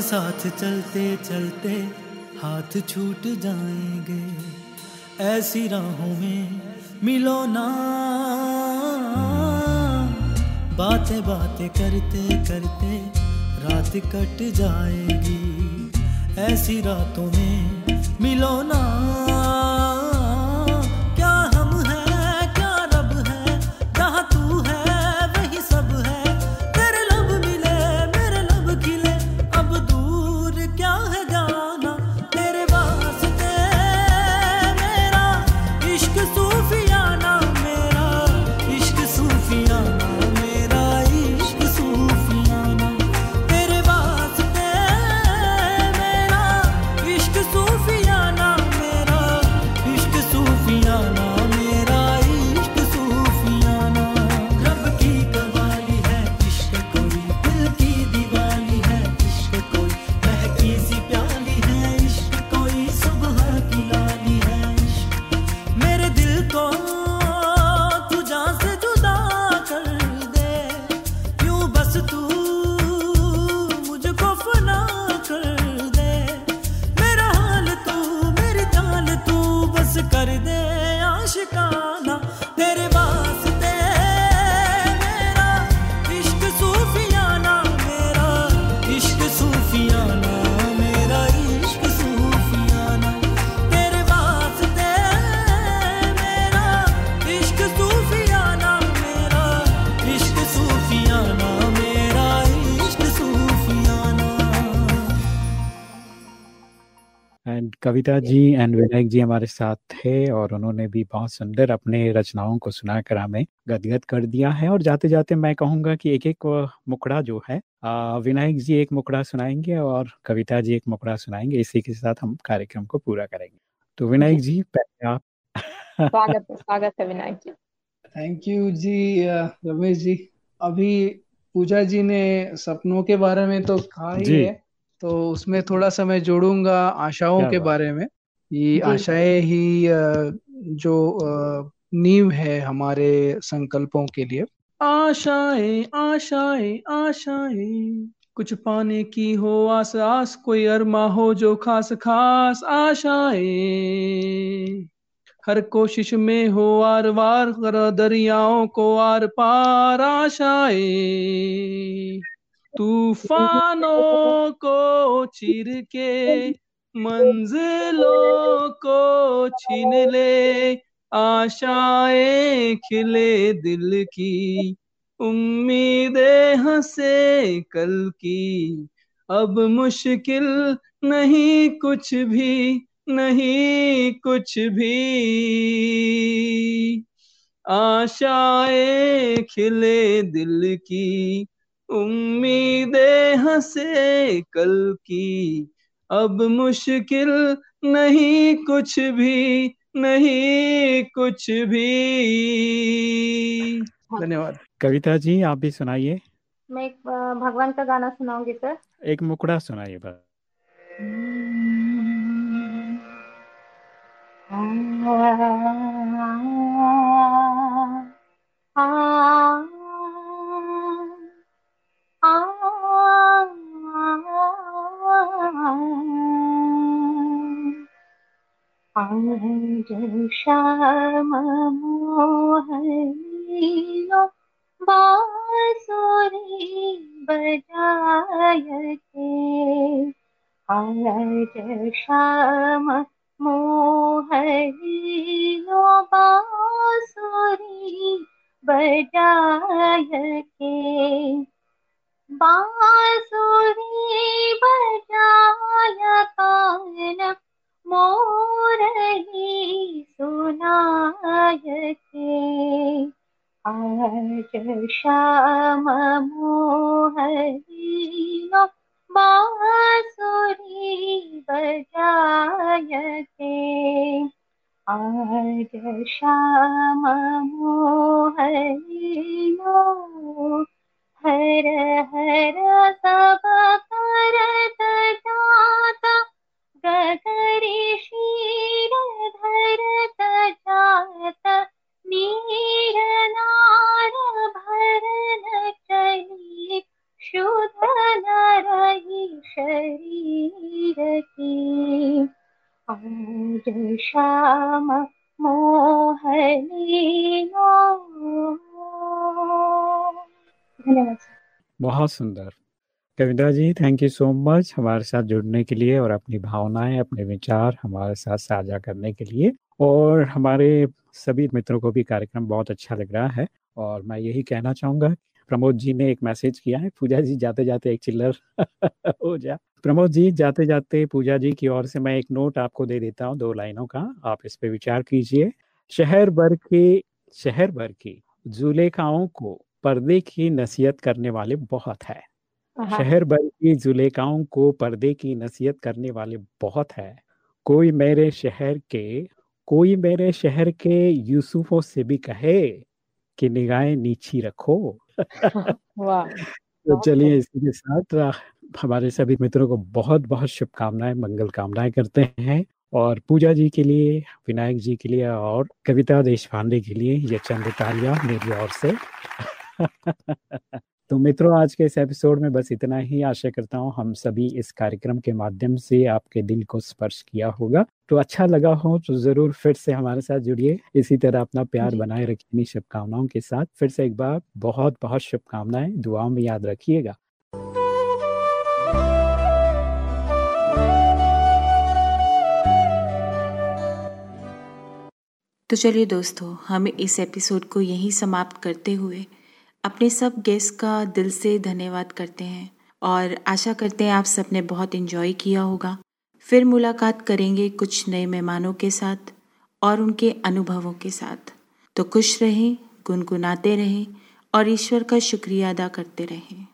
साथ चलते चलते हाथ छूट जाएँगे। ऐसी राहों में मिलो ना। बातें बातें करते करते रात कट जाएगी। ऐसी रातों में मिलो ना। कविता जी एंड विनायक जी हमारे साथ थे और उन्होंने भी बहुत सुंदर अपने रचनाओं को सुनाकर हमें गदगद कर दिया है और जाते जाते मैं कहूँगा कि एक एक मुकड़ा जो है विनायक जी एक मुकड़ा सुनाएँगे और कविता जी एक मुकड़ा सुनाएँगे। इसी के साथ हम कार्यक्रम को पूरा करेंगे। तो विनायक जी पहले आप स्वागत है स्वागत है विनायक जी। थैंक यू जी रमेश जी। अभी पूजा जी ने सपनों के बारे में तो कहा ही है तो उसमें थोड़ा सा मैं जोड़ूँगा आशाओं के बारे में ये आशाएँ ही जो नींव है हमारे संकल्पों के लिए। आशाएँ आशाएँ आशाएँ कुछ पाने की हो आस आस कोई अरमा हो जो खास खास आशाएँ। हर कोशिश में हो आर वार करो दरियाओं को आर पार आशाएँ। तूफानों को चिर के मंजिलों को छीन ले, आशाएँ खिले दिल की, उम्मीदें हंसे कल की। अब मुश्किल नहीं कुछ भी, नहीं कुछ भी। आशाएँ खिले दिल की उम्मीदें हंसे कल की अब मुश्किल नहीं कुछ भी नहीं कुछ भी धन्यवाद कविता जी आप भी सुनाइए मैं एक भगवान का गाना सुनाऊँगी सर एक मुकड़ा सुनाइए बस श्याम मोहनियो बांसुरी बजायते। आज श्याम मोहनियो बांसुरी बजायते। बांसुरी बजाय कान मोरही सुनायते। आज श्याम मोहनियो बांसुरी बजायते। आज श्याम मोहनियो हर हर सब करत जाता गगरी शीर धरत जात भरन चली शुद्ध न शरीर की आज श्याम मोहनियो। धन्यवाद बहुत सुंदर। Kavita ji thank you so much हमारे साथ जुड़ने के लिए और अपनी भावनाएँ, अपने विचार हमारे साथ साझा करने के लिए। और हमारे सभी मित्रों को भी कार्यक्रम बहुत अच्छा लग रहा है और मैं यही कहना चाहूँगा, प्रमोद जी ने एक मैसेज किया है, पूजा जी जाते जाते एक चिल्लर [LAUGHS] हो जा। प्रमोद जी, जाते जाते पूजा जी की ओर से मैं एक नोट आपको दे देता हूँ, दो लाइनों का, आप इस पे विचार कीजिए। शहर भर के, शहर भर की जुलेखाओं को, पर्दे की नसीहत करने वाले बहुत है। हाँ। शहर भर की जुलेखाओं को पर्दे की नसीहत करने वाले बहुत है। कोई मेरे शहर के कोई मेरे शहर के यूसुफों से भी कहे कि निगाहें नीची रखो। [LAUGHS] वाह [LAUGHS] तो चलिए इसी के साथ आ, हमारे सभी मित्रों को बहुत बहुत शुभकामनाएँ मंगल कामनाएँ करते हैं। और पूजा जी के लिए विनायक जी के लिए और कविता देश पांडे के लिए ये चंद तालियाँ मेरी ओर से। [LAUGHS] तो मित्रों आज के इस एपिसोड में बस इतना ही। आशा करता हूँ हम सभी इस कार्यक्रम के माध्यम से आपके दिल को स्पर्श किया होगा। तो अच्छा लगा हो तो ज़रूर फिर से हमारे साथ जुड़िए। इसी तरह अपना प्यार बनाए रखिए इन्हीं शुभकामनाओं के साथ। फिर से एक बार बहुत बहुत शुभकामनाएँ। दुआओं में याद रखिएगा। तो चलिए दोस्तों हम इस एपिसोड को यहीं समाप्त करते हुए अपने सब गेस्ट का दिल से धन्यवाद करते हैं और आशा करते हैं आप सबने बहुत इन्जॉय किया होगा। फिर मुलाकात करेंगे कुछ नए मेहमानों के साथ और उनके अनुभवों के साथ। तो खुश रहें, गुनगुनाते रहें और ईश्वर का शुक्रिया अदा करते रहें।